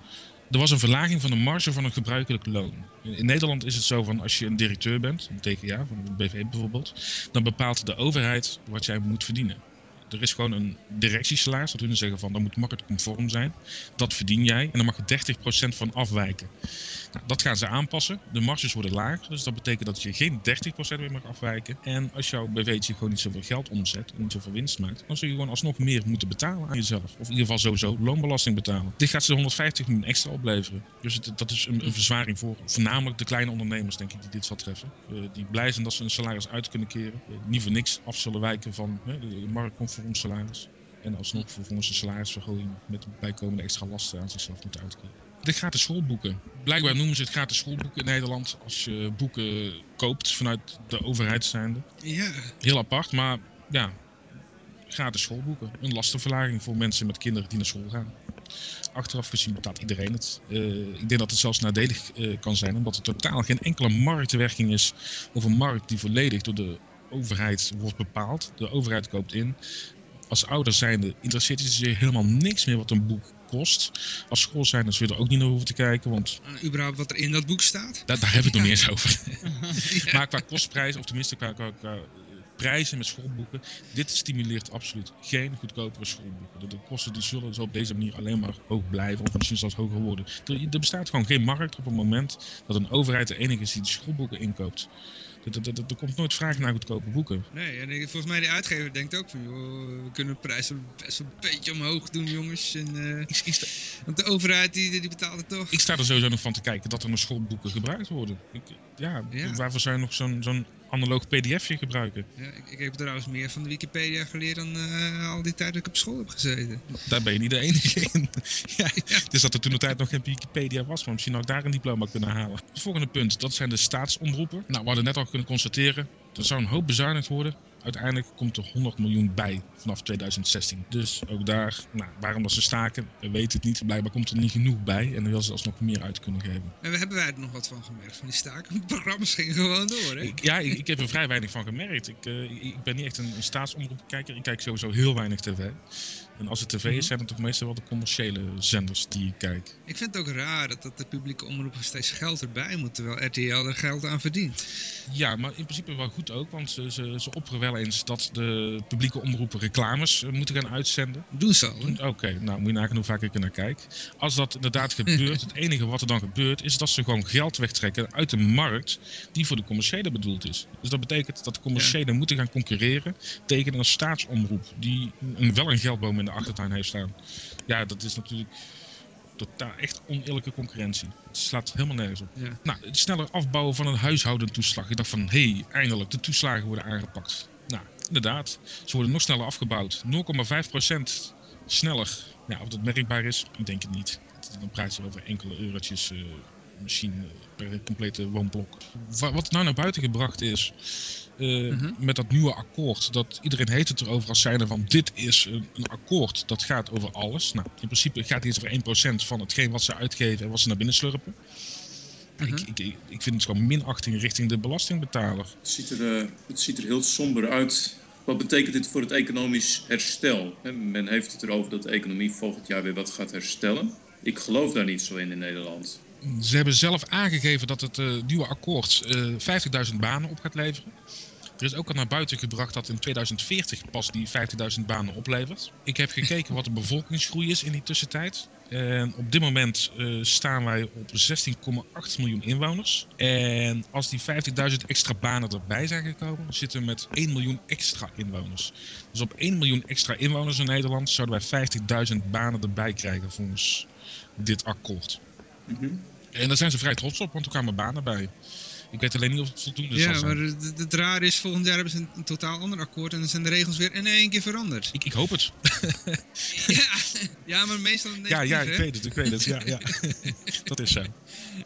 Er was een verlaging van de marge van een gebruikelijk loon. In Nederland is het zo van als je een directeur bent, een TGA, van een BV bijvoorbeeld, dan bepaalt de overheid wat jij moet verdienen. Er is gewoon een directiesalaris, dat hun zeggen van dat moet marktconform zijn. Dat verdien jij en dan mag je 30% van afwijken. Nou, dat gaan ze aanpassen. De marges worden lager, dus dat betekent dat je geen 30% meer mag afwijken. En als jouw BV'tje gewoon niet zoveel geld omzet en niet zoveel winst maakt, dan zul je gewoon alsnog meer moeten betalen aan jezelf. Of in ieder geval sowieso loonbelasting betalen. Dit gaat ze 150 miljoen extra opleveren. Dus het, dat is een, een, verzwaring voor voornamelijk de kleine ondernemers, denk ik, die dit zal treffen. Uh, die blij zijn dat ze een salaris uit kunnen keren. Uh, niet voor niks af zullen wijken van de, de marktconform salaris. En alsnog vervolgens een salarisverhoging met bijkomende extra lasten aan zichzelf moeten uitkeren de gratis schoolboeken. Blijkbaar noemen ze het gratis schoolboeken in Nederland als je boeken koopt vanuit de overheid zijnde. Ja. Heel apart, maar ja, gratis schoolboeken. Een lastenverlaging voor mensen met kinderen die naar school gaan. Achteraf gezien betaalt iedereen het. Uh, ik denk dat het zelfs nadelig uh, kan zijn, omdat er totaal geen enkele marktwerking is of een markt die volledig door de overheid wordt bepaald. De overheid koopt in. Als ouder zijnde interesseert het je helemaal niks meer wat een boek kost. Als school zijn, dan zul je er ook niet naar hoeven te kijken. Want uh, überhaupt wat er in dat boek staat? Daar, we het nog niet eens over. ja. Maar qua kostprijs, of tenminste qua, qua, qua prijzen met schoolboeken. Dit stimuleert absoluut geen goedkopere schoolboeken. De, de kosten die zullen dus op deze manier alleen maar hoog blijven, of misschien zelfs hoger worden. Er, er bestaat gewoon geen markt op het moment dat een overheid de enige is die de schoolboeken inkoopt. Er komt nooit vraag naar goedkope boeken. Nee, en volgens mij de uitgever denkt ook van, joh, we kunnen de prijzen best wel een beetje omhoog doen, jongens. En, uh, ik, ik sta... Want de overheid die, die betaalt het toch. Ik sta er sowieso nog van te kijken dat er nog schoolboeken gebruikt worden. Ik, ja, ja, waarvoor zou je nog zo'n zo'n analoog pdfje gebruiken? Ja, ik, ik, heb trouwens meer van de Wikipedia geleerd dan uh, al die tijd dat ik op school heb gezeten. Daar ben je niet de enige in. ja, ja. Dus dat er toen de tijd nog geen Wikipedia was, maar misschien had ik daar een diploma kunnen halen. Het volgende punt, dat zijn de staatsomroepen. Nou, we hadden net al kunnen constateren, er zou een hoop bezuinigd worden. Uiteindelijk komt er 100 miljoen bij vanaf 2016. Dus ook daar, nou, waarom dat ze staken, we weten het niet. Blijkbaar komt er niet genoeg bij en dan wil ze alsnog meer uit kunnen geven. En we hebben wij er nog wat van gemerkt, van die staken? De programma's gingen gewoon door, hè? Ik, ja, ik, ik, heb er vrij weinig van gemerkt. Ik, uh, ik ben niet echt een, een staatsomroepkijker. Ik kijk sowieso heel weinig tv. En als het tv is, zijn het toch meestal wel de commerciële zenders die ik kijk. Ik vind het ook raar dat, dat de publieke omroepen steeds geld erbij moeten, terwijl RTL er geld aan verdient. Ja, maar in principe wel goed ook, want ze, ze, ze opperen wel eens dat de publieke omroepen reclames uh, moeten gaan uitzenden. Doen ze al, Oké, okay, nou moet je nagaan hoe vaak ik er naar kijk. Als dat inderdaad gebeurt, het enige wat er dan gebeurt, is dat ze gewoon geld wegtrekken uit de markt die voor de commerciële bedoeld is. Dus dat betekent dat de commerciële ja. moeten gaan concurreren tegen een staatsomroep die een, wel een geldboom in de achtertuin heeft staan. Ja, dat is natuurlijk totaal echt oneerlijke concurrentie. Het slaat helemaal nergens op. Ja. Nou, het sneller afbouwen van een huishoudentoeslag. Ik dacht van, hé, hey, eindelijk, de toeslagen worden aangepakt. Nou, inderdaad, ze worden nog sneller afgebouwd. 0,5% sneller. Ja, of dat merkbaar is, ik denk het niet. Dan praat je over enkele eurotjes, uh, misschien per complete woonblok. Wat nou naar buiten gebracht is, uh, mm -hmm. met dat nieuwe akkoord, dat iedereen heeft het erover als zijnde van dit is een, een, akkoord dat gaat over alles. Nou, in principe gaat het over 1% van hetgeen wat ze uitgeven en wat ze naar binnen slurpen. Mm -hmm. ik, ik, ik vind het gewoon minachting richting de belastingbetaler. Het ziet er, uh, het ziet er heel somber uit Wat betekent dit voor het economisch herstel? Hè, Men heeft het erover dat de economie volgend jaar weer wat gaat herstellen. Ik geloof daar niet zo in in Nederland. Ze hebben zelf aangegeven dat het eh, nieuwe akkoord eh 50.000 banen op gaat leveren. Er is ook al naar buiten gebracht dat in 2040 pas die 50.000 banen oplevert. Ik heb gekeken wat de bevolkingsgroei is in die tussentijd. En op dit moment eh, staan wij op 16,8 miljoen inwoners. En als die 50.000 extra banen erbij zijn gekomen, zitten we met 1 miljoen extra inwoners. Dus op 1 miljoen extra inwoners in Nederland zouden wij 50.000 banen erbij krijgen volgens dit akkoord. Mhm. En daar zijn ze vrij trots op, want er kwamen banen bij. Ik weet alleen niet of het voldoende zal Ja, maar het, het rare is, volgend jaar hebben ze een, een totaal ander akkoord en dan zijn de regels weer in één keer veranderd. Ik, ik hoop het. ja, ja, maar meestal Ja, negatief, ja, ik hè? weet het, ik weet het. Ja, ja. dat is zo.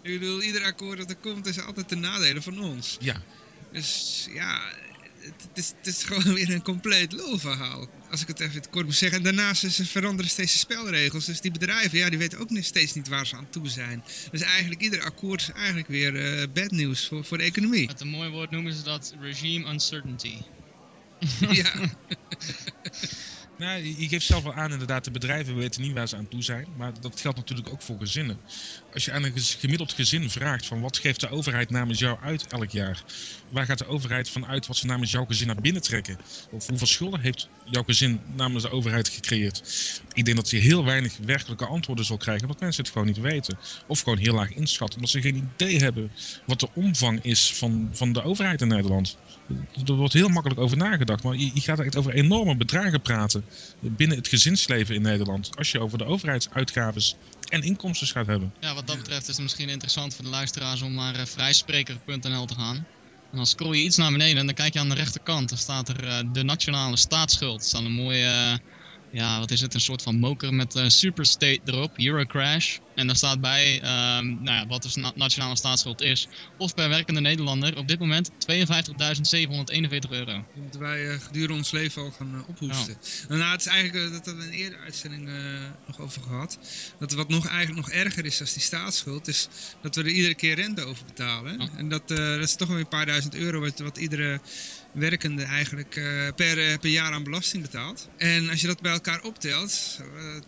Ik bedoel, ieder akkoord dat er komt is altijd ten nadele van ons. Ja, Dus ja, het, is, het is gewoon weer een compleet lulverhaal. Als ik het even kort moet zeggen. En daarnaast is, veranderen steeds de spelregels. Dus die bedrijven, ja, die weten ook steeds niet waar ze aan toe zijn. Dus eigenlijk ieder akkoord is eigenlijk weer eh bad nieuws voor, voor de economie. Met een mooi woord noemen ze dat regime uncertainty. ja, nou, je geeft zelf al aan inderdaad, de bedrijven weten niet waar ze aan toe zijn. Maar dat geldt natuurlijk ook voor gezinnen. Als je aan een gemiddeld gezin vraagt van wat geeft de overheid namens jou uit elk jaar? Waar gaat de overheid van uit wat ze namens jouw gezin naar binnen trekken? Of hoeveel schulden heeft jouw gezin namens de overheid gecreëerd? Ik denk dat je heel weinig werkelijke antwoorden zal krijgen, omdat mensen het gewoon niet weten. Of gewoon heel laag inschatten, omdat ze geen idee hebben wat de omvang is van, van de overheid in Nederland. Er wordt heel makkelijk over nagedacht, maar je gaat echt over enorme bedragen praten binnen het gezinsleven in Nederland. Als je over de overheidsuitgaves en inkomsten gaat hebben. Ja, wat dat betreft is het misschien interessant voor de luisteraars om naar eh, vrijspreker.nl te gaan. En dan scroll je iets naar beneden en dan kijk je aan de rechterkant. Dan staat er eh, de nationale staatsschuld. Er staat een mooie, eh, ja wat is het, een soort van moker met eh, superstate erop, Eurocrash. En daar staat bij ehm, nou ja, wat de na- nationale staatsschuld is. Of per werkende Nederlander op dit moment 52.741 euro. die moeten wij eh, gedurende ons leven al gaan eh, ophoesten. Nou, nou, het is eigenlijk, dat hebben we in een eerdere uitzending nog over gehad. Dat wat nog, eigenlijk nog erger is als die staatsschuld, is dat we er iedere keer rente over betalen. En dat, dat is toch wel weer een paar duizend euro wat, wat iedere werkende eigenlijk eh, per, eh, per jaar aan belasting betaalt. En als je dat bij elkaar optelt, uh,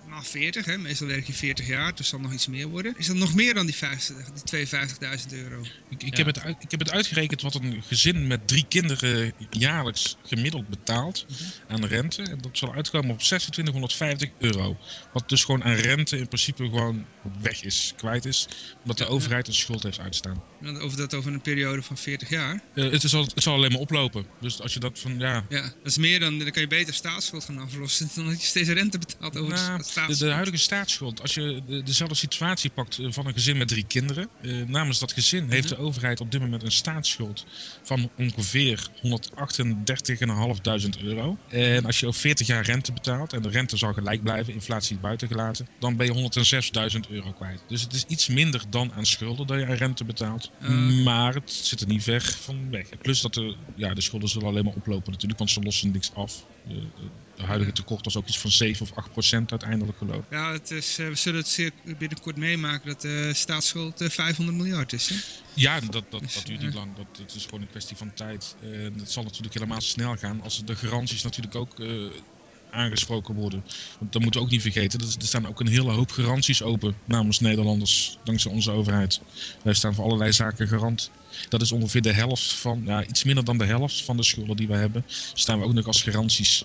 maal 40, hè, meestal werk je 40 jaar, dus zal nog iets meer worden. Is dat nog meer dan die, 50 die 52.000 euro? Ik, ik, Ja. heb het uit, ik heb het uitgerekend wat een gezin met drie kinderen jaarlijks gemiddeld betaalt aan rente. En dat zal uitkomen op 2650 euro. Wat dus gewoon aan rente in principe gewoon weg is, kwijt is. Omdat de Ja. overheid een schuld heeft uitstaan. Want Over dat over een periode van 40 jaar. Eh, het, is al, het zal alleen maar oplopen. Dus als je dat van, ja... Ja, dat is meer dan, dan kan je beter staatsschuld gaan aflossen dan dat je steeds rente betaalt over Nou, de staatsschuld. de huidige staatsschuld, als je de- dezelfde situatie pakt eh, van een gezin met drie kinderen. eh, namens dat gezin heeft de overheid op dit moment een staatsschuld van ongeveer 138.500 euro. En als je over 40 jaar rente betaalt, en de rente zal gelijk blijven, inflatie buiten gelaten, dan ben je 106.000 euro kwijt. Dus het is iets minder dan aan schulden dat je aan rente betaalt. Maar het zit er niet ver van weg. Plus dat de, ja, de schulden zullen alleen maar oplopen natuurlijk, want ze lossen niks af. De, de, huidige tekort was ook iets van 7 of 8 procent uiteindelijk geloof. Ja, het is, eh, we zullen het zeer binnenkort meemaken dat de staatsschuld eh, 500 miljard is. Hè? Ja, dat, dat, Dus, dat duurt eh, niet lang. Dat, dat is gewoon een kwestie van tijd. En het zal natuurlijk helemaal snel gaan als de garanties natuurlijk ook eh, aangesproken worden. Want dat moeten we ook niet vergeten. Er, staan ook een hele hoop garanties open namens Nederlanders, dankzij onze overheid. Wij staan voor allerlei zaken garant. Dat is ongeveer de helft van, ja, iets minder dan de helft van de schulden die we hebben. Staan we ook nog als garanties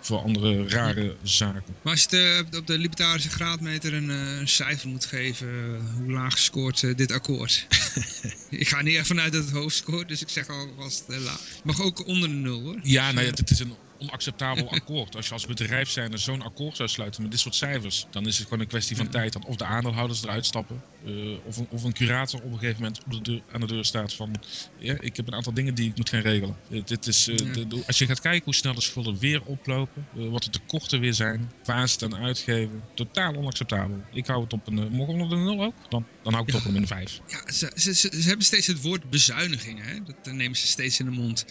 voor andere rare zaken. Maar als je eh, op de libertarische graadmeter een, eh, een cijfer moet geven, eh, hoe laag scoort dit akkoord? ik ga niet ervan uit dat het hoog scoort, dus ik zeg alvast laag. Mag ook onder de nul hoor. Ja, nou ja, het is een onacceptabel akkoord. Als je als bedrijf zijnde zo'n akkoord zou sluiten met dit soort cijfers, dan is het gewoon een kwestie van tijd dat of de aandeelhouders eruit stappen, eh, of, een, of een curator op een gegeven moment op de deur, aan de deur staat van, ja, ik heb een aantal dingen die ik moet gaan regelen. Eh, dit is, eh, Ja. de- de- als je gaat kijken hoe snel de schulden weer oplopen, wat de tekorten weer zijn, waar ze het aan uitgeven, totaal onacceptabel. Ik hou het op een, mogen we onder de nul ook? Dan, dan hou ik het Ja. op een 5. Ja, ze, ze, ze, ze hebben steeds het woord bezuinigingen, hè? dat nemen ze steeds in de mond.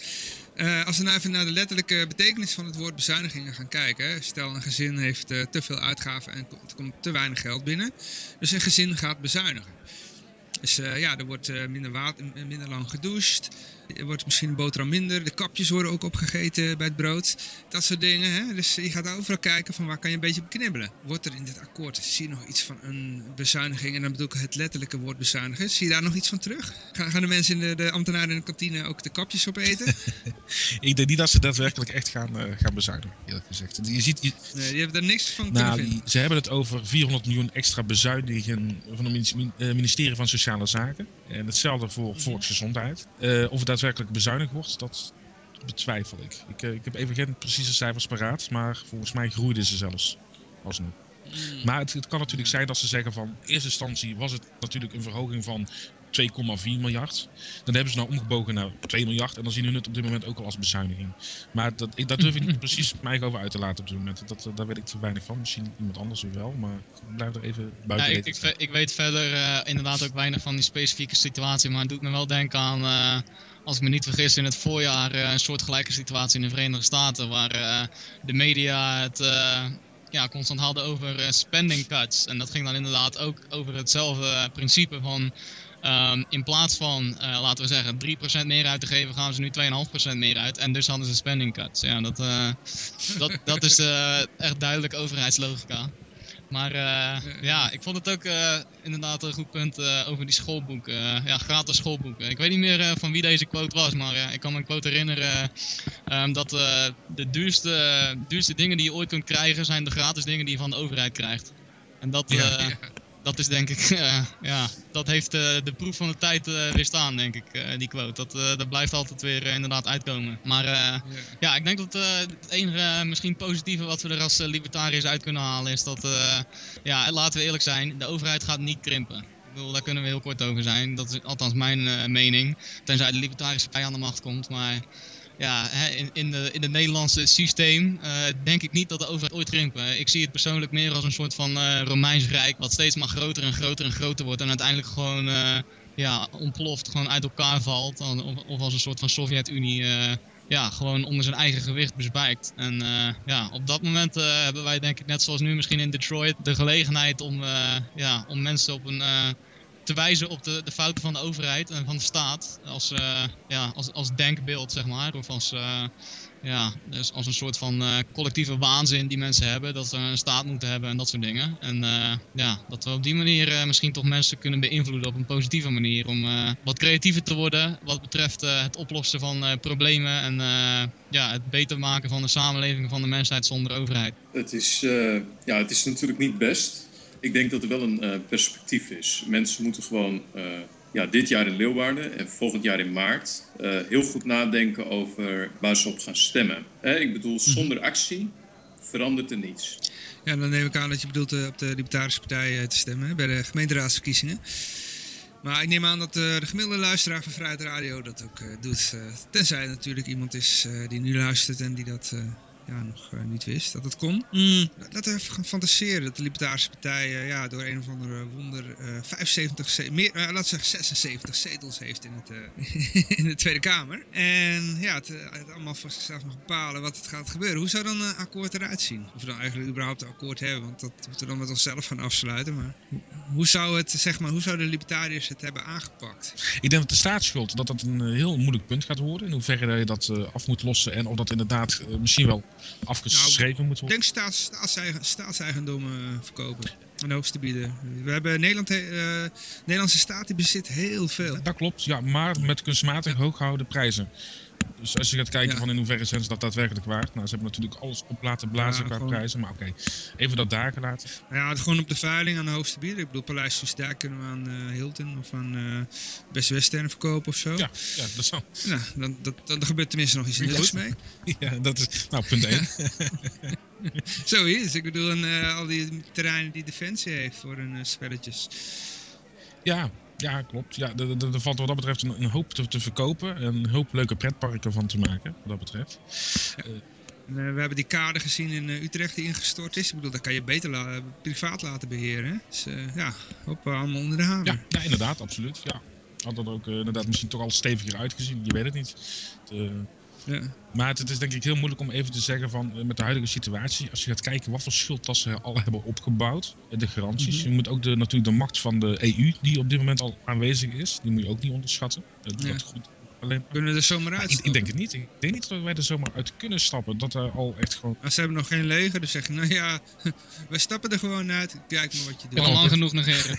Eh, als we nou even naar de letterlijke betekenis van het woord bezuinigingen gaan kijken. Stel een gezin heeft eh, te veel uitgaven en er komt te weinig geld binnen. Dus een gezin gaat bezuinigen. Dus eh, ja, er wordt minder, water, minder lang gedoucht. Er wordt misschien een boterham minder. De kapjes worden ook opgegeten bij het brood. Dat soort dingen. Hè? Dus je gaat overal kijken van waar kan je een beetje op knibbelen. Wordt er in dit akkoord, zie je nog iets van een bezuiniging? En dan bedoel ik het letterlijke woord bezuinigen. Zie je daar nog iets van terug? Gaan, de mensen, in de, de ambtenaren in de kantine ook de kapjes opeten? Ik denk niet dat ze daadwerkelijk echt gaan, eh, gaan bezuinigen, eerlijk gezegd. Je ziet, je- nee, die hebben er niks van nou, kunnen vinden. ze hebben het over 400 miljoen extra bezuinigen van het eh, ministerie van Sociale Zaken. En hetzelfde voor volksgezondheid. Eh, of het daadwerkelijk bezuinigd wordt, dat betwijfel ik. Ik, eh, ik heb even geen precieze cijfers paraat, maar volgens mij groeiden ze zelfs. Alsnog. Maar het, het kan natuurlijk zijn dat ze zeggen van... In eerste instantie was het natuurlijk een verhoging van 2,4 miljard. Dan hebben ze nou omgebogen naar 2 miljard. En dan zien hun het op dit moment ook al als bezuiniging. Maar dat, ik, dat durf ik niet precies mij over uit te laten op dit moment. Dat, daar weet ik te weinig van. Misschien iemand anders wel. Maar ik blijf er even buiten Ja, ik, ik weet verder eh, inderdaad ook weinig van die specifieke situatie, maar het doet me wel denken aan, eh, als ik me niet vergis, in het voorjaar eh, een soortgelijke situatie in de Verenigde Staten, waar eh, de media het eh, ja, constant hadden over spending cuts. En dat ging dan inderdaad ook over hetzelfde principe van, ehm, in plaats van, laten we zeggen, 3% meer uit te geven, gaan ze nu 2,5% meer uit. En dus hadden ze spending cuts. Ja, dat, dat, dat is echt duidelijk overheidslogica. Maar eh, ja, ik vond het ook eh, inderdaad een goed punt eh, over die schoolboeken. ja, gratis schoolboeken. Ik weet niet meer van wie deze quote was, maar ik kan me een quote herinneren ehm, dat de duurste, duurste dingen die je ooit kunt krijgen zijn de gratis dingen die je van de overheid krijgt. En dat, Ja. Dat is denk ik, eh, ja, dat heeft eh, de proef van de tijd eh, weer staan, denk ik, die quote. Dat, dat blijft altijd weer inderdaad uitkomen. Maar Ja. ik denk dat het enige misschien positieve wat we er als libertariërs uit kunnen halen is dat, ja, laten we eerlijk zijn, de overheid gaat niet krimpen. Ik bedoel, daar kunnen we heel kort over zijn. Dat is althans mijn mening. Tenzij de libertarische partij aan de macht komt. Maar ja, in, in, de, in het Nederlandse systeem eh, denk ik niet dat de overheid ooit krimpen. Ik zie het persoonlijk meer als een soort van eh, Romeins Rijk. Wat steeds maar groter en groter en groter wordt. En uiteindelijk gewoon eh, ja, ontploft, gewoon uit elkaar valt. Of, of als een soort van Sovjet-Unie ja, gewoon onder zijn eigen gewicht bezwijkt. En ja, op dat moment hebben wij denk ik net zoals nu misschien in Detroit de gelegenheid om, ja, om mensen op een, te wijzen op de, de fouten van de overheid en van de staat. Als, eh, ja, als, als denkbeeld, zeg maar. Of als, eh, ja, dus als een soort van eh, collectieve waanzin die mensen hebben. Dat ze een staat moeten hebben en dat soort dingen. En ja, dat we op die manier misschien toch mensen kunnen beïnvloeden op een positieve manier. Om wat creatiever te worden wat betreft het oplossen van problemen. En ja, het beter maken van de samenleving van de mensheid zonder overheid. Het is, ja, het is natuurlijk niet best. Ik denk dat er wel een eh, perspectief is. Mensen moeten gewoon eh, ja, dit jaar in Leeuwarden en volgend jaar in maart eh, heel goed nadenken over waar ze op gaan stemmen. Hè, ik bedoel, zonder actie verandert er niets. Ja, dan neem ik aan dat je bedoelt op de Libertarische Partij te stemmen hè, bij de gemeenteraadsverkiezingen. Maar ik neem aan dat de gemiddelde luisteraar van Vrijheid Radio dat ook doet. tenzij er natuurlijk iemand is die nu luistert en die dat ja, nog eh, niet wist dat het kon. Mm, laten we even gaan fantaseren dat de Libertarische Partij eh, ja, door een of andere wonder eh 75, ze- meer, eh, laten we zeggen 76 zetels heeft in, het, eh, in de Tweede Kamer. En ja, het, het allemaal voor zichzelf mag bepalen wat het gaat gebeuren. Hoe zou dan een akkoord eruit zien? Of we dan eigenlijk überhaupt een akkoord hebben, want dat moeten we dan met onszelf gaan afsluiten. Maar hoe, zou het, zeg maar, hoe zouden de libertariërs het hebben aangepakt? Ik denk dat de staatsschuld dat dat een heel moeilijk punt gaat worden. In hoeverre je dat af moet lossen en of dat inderdaad misschien wel afgeschreven moet Ik worden. denk staats, staatseigen, staatseigendom eh, verkopen. En hoogste bieden. We hebben Nederland, he- eh, Nederlandse staat die bezit heel veel. Dat klopt, ja, maar met kunstmatig hooggehouden prijzen. Dus als je gaat kijken Ja. van in hoeverre zijn ze dat daadwerkelijk waard. Nou, ze hebben natuurlijk alles op laten blazen Ja, qua gewoon- prijzen. Maar oké, even dat daar gelaten. Ja, het gewoon op de veiling aan de hoogste bieder. Ik bedoel, Paleis Soestdijk kunnen we aan eh, Hilton of aan eh Best Western verkopen of zo. Ja, ja dat zou. Nou, dan, dat, dan, er gebeurt tenminste nog iets nuttigs mee. Ja, dat is. Nou, punt 1. Zoiets. Ik bedoel, en, eh, al die terreinen die Defensie heeft voor hun spelletjes. Ja, ja, klopt. Ja, er, valt wat dat betreft een, een hoop te, te verkopen. En een hoop leuke pretparken van te maken, wat dat betreft. Eh, we hebben die kade gezien in eh, Utrecht die ingestort is. Ik bedoel, dat kan je beter la- privaat laten beheren. hè. Dus eh, ja, hop, allemaal onder de hamer. Ja, ja inderdaad, absoluut. Ja. Had dat ook eh, inderdaad misschien toch al steviger uitgezien. Je weet het niet. Het, eh, Ja. Maar het, het is denk ik heel moeilijk om even te zeggen van eh, met de huidige situatie, als je gaat kijken wat voor schuld dat ze al hebben opgebouwd, eh, de garanties. Mhm. Je moet ook de, natuurlijk de macht van de EU, die op dit moment al aanwezig is, die moet je ook niet onderschatten. Eh, Dat Ja. goed Alleen, Kunnen we er zomaar uit? ik, ik denk het niet. Ik denk niet dat wij er zomaar uit kunnen stappen. Dat er al echt gewoon... Ze hebben nog geen leger, dan zeg je, nou ja, we stappen er gewoon uit. Kijk maar wat je doet. al lang genoeg negeren.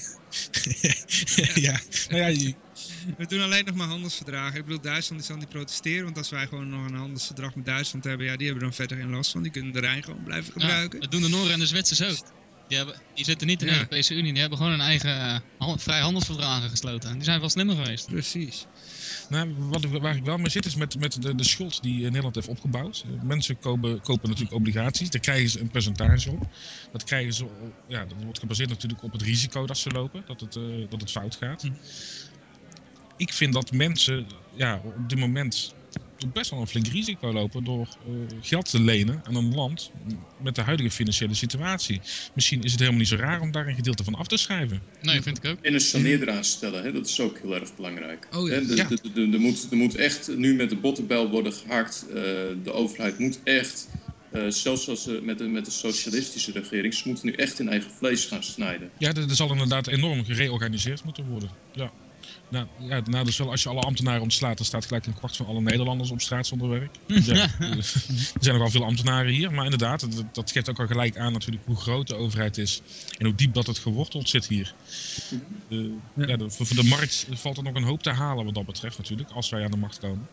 ja, nou ja, je- We doen alleen nog maar handelsverdragen. Ik bedoel, Duitsland die zal niet protesteren, want als wij gewoon nog een handelsverdrag met Duitsland hebben, ja, die hebben dan verder geen last van. Die kunnen de Rijn gewoon blijven Ja, gebruiken. dat doen de Noorden en de Zwitsers ook. Die, hebben, die zitten niet in de Ja. Europese Unie, die hebben gewoon hun eigen eh, han- vrijhandelsverdragen gesloten. Die zijn veel slimmer geweest. Precies. nou, wat, ik- waar ik wel mee zit is met, met de, de schuld die eh, Nederland heeft opgebouwd. Eh, Mensen kopen, kopen natuurlijk obligaties. Daar krijgen ze een percentage op. Dat, krijgen ze, ja, dat wordt gebaseerd natuurlijk op het risico dat ze lopen. Dat het, eh, dat het fout gaat. Hm. Ik vind dat mensen ja, op dit moment toch best wel een flink risico lopen door eh, geld te lenen aan een land met de huidige financiële situatie. Misschien is het helemaal niet zo raar om daar een gedeelte van af te schrijven. Nee, vind ik ook. En een saneerder aanstellen, hè, dat is ook heel erg belangrijk. Oh ja. Hè, de- Ja. de- de- Er moet, moet echt nu met de bottenbel worden gehakt. Eh, de overheid moet echt, eh, zelfs als ze met de, met de socialistische regering, ze moeten nu echt in eigen vlees gaan snijden. Ja, er, er zal inderdaad enorm gereorganiseerd moeten worden. Ja. Nou, ja, het nadeel is wel, als je alle ambtenaren ontslaat, dan staat gelijk een kwart van alle Nederlanders op straat zonder werk. Ja, er zijn nogal veel ambtenaren hier, maar inderdaad, dat, dat geeft ook al gelijk aan natuurlijk hoe groot de overheid is en hoe diep dat het geworteld zit hier. De, ja. de- voor de markt valt er nog een hoop te halen wat dat betreft natuurlijk, als wij aan de macht komen.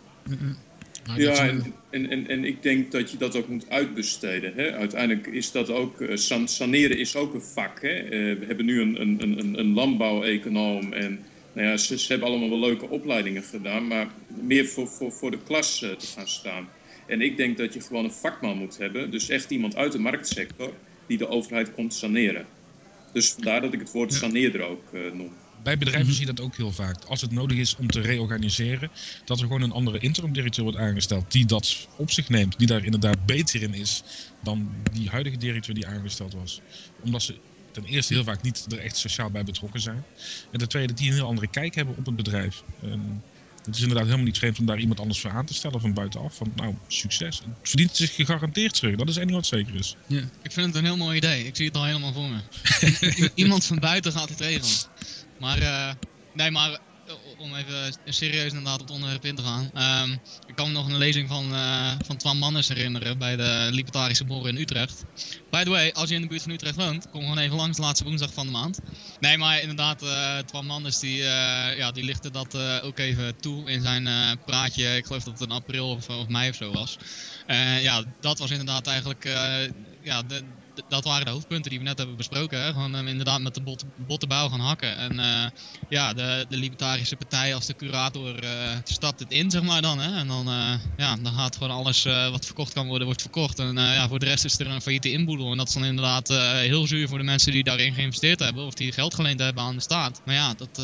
Maar Ja, en, en, en, en ik denk dat je dat ook moet uitbesteden. Hè? Uiteindelijk is dat ook, eh, san- saneren is ook een vak. Hè? Eh, we hebben nu een, een, een, een landbouweconoom en nou ja, ze, ze hebben allemaal wel leuke opleidingen gedaan, maar meer voor, voor, voor de klas eh, te gaan staan. En ik denk dat je gewoon een vakman moet hebben, dus echt iemand uit de marktsector die de overheid komt saneren. Dus vandaar dat ik het woord saneerder ook eh, noem. Bij bedrijven zie je dat ook heel vaak. Als het nodig is om te reorganiseren, dat er gewoon een andere interim-directeur wordt aangesteld die dat op zich neemt, die daar inderdaad beter in is dan die huidige directeur die aangesteld was. Omdat ze ten eerste heel vaak niet er echt sociaal bij betrokken zijn. En ten tweede, die een heel andere kijk hebben op het bedrijf. En het is inderdaad helemaal niet vreemd om daar iemand anders voor aan te stellen van buitenaf. Van nou, succes. Het verdient zich gegarandeerd terug. Dat is één wat zeker is. Ik vind het een heel mooi idee. Ik zie het al helemaal voor me. Iemand van buiten gaat het regelen. Maar, eh, nee, maar om even serieus inderdaad op het onderwerp in te gaan. Ehm, ik kan me nog een lezing van, eh van Twan Mannes herinneren bij de Libertarische Boren in Utrecht. By the way, als je in de buurt van Utrecht woont, kom gewoon even langs de laatste woensdag van de maand. Nee, maar inderdaad, eh Twan Mannes die, eh, ja, die lichtte dat eh, ook even toe in zijn eh, praatje. Ik geloof dat het in april of, of mei of zo was. Eh, ja, dat was inderdaad eigenlijk, eh, ja, de- dat waren de hoofdpunten die we net hebben besproken. Hè? Gewoon eh, inderdaad met de bot, bottenbouw gaan hakken. En eh, ja, de, de Libertarische Partij als de curator eh, stapt het in, zeg maar dan. Hè? En dan, ja, dan gaat gewoon alles wat verkocht kan worden, wordt verkocht. En ja, voor de rest is er een failliete inboedel. En dat is dan inderdaad heel zuur voor de mensen die daarin geïnvesteerd hebben. Of die geld geleend hebben aan de staat. Maar ja, dat,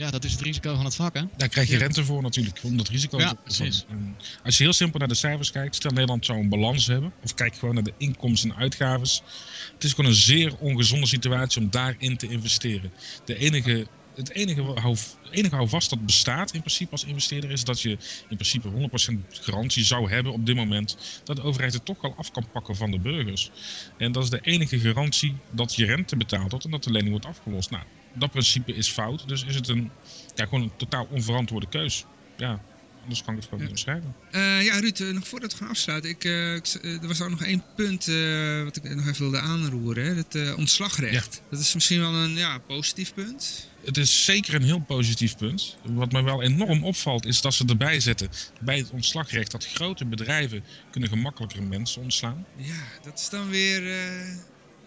ja, dat is het risico van het vak, hè? Daar krijg je rente voor natuurlijk, om dat risico Ja, te precies. En Als je heel simpel naar de cijfers kijkt, stel Nederland zou een balans hebben, of kijk gewoon naar de inkomsten en uitgaves. Het is gewoon een zeer ongezonde situatie om daarin te investeren. De enige, het enige, hou, enige houvast dat bestaat in principe als investeerder is dat je in principe 100% garantie zou hebben op dit moment dat de overheid het toch wel af kan pakken van de burgers. En dat is de enige garantie dat je rente betaald wordt en dat de lening wordt afgelost. Nou, dat principe is fout, dus is het een, ja, gewoon een totaal onverantwoorde keus. Ja, anders kan ik het gewoon niet omschrijven. Eh, ja, Ruud, eh, nog voordat we gaan afsluiten. Ik, eh, er was ook nog één punt wat ik nog even wilde aanroeren. Hè? Het ontslagrecht. Dat is misschien wel een ja, positief punt. Het is zeker een heel positief punt. Wat mij wel enorm opvalt is dat ze erbij zetten bij het ontslagrecht dat grote bedrijven kunnen gemakkelijker mensen ontslaan. Ja, dat is dan weer...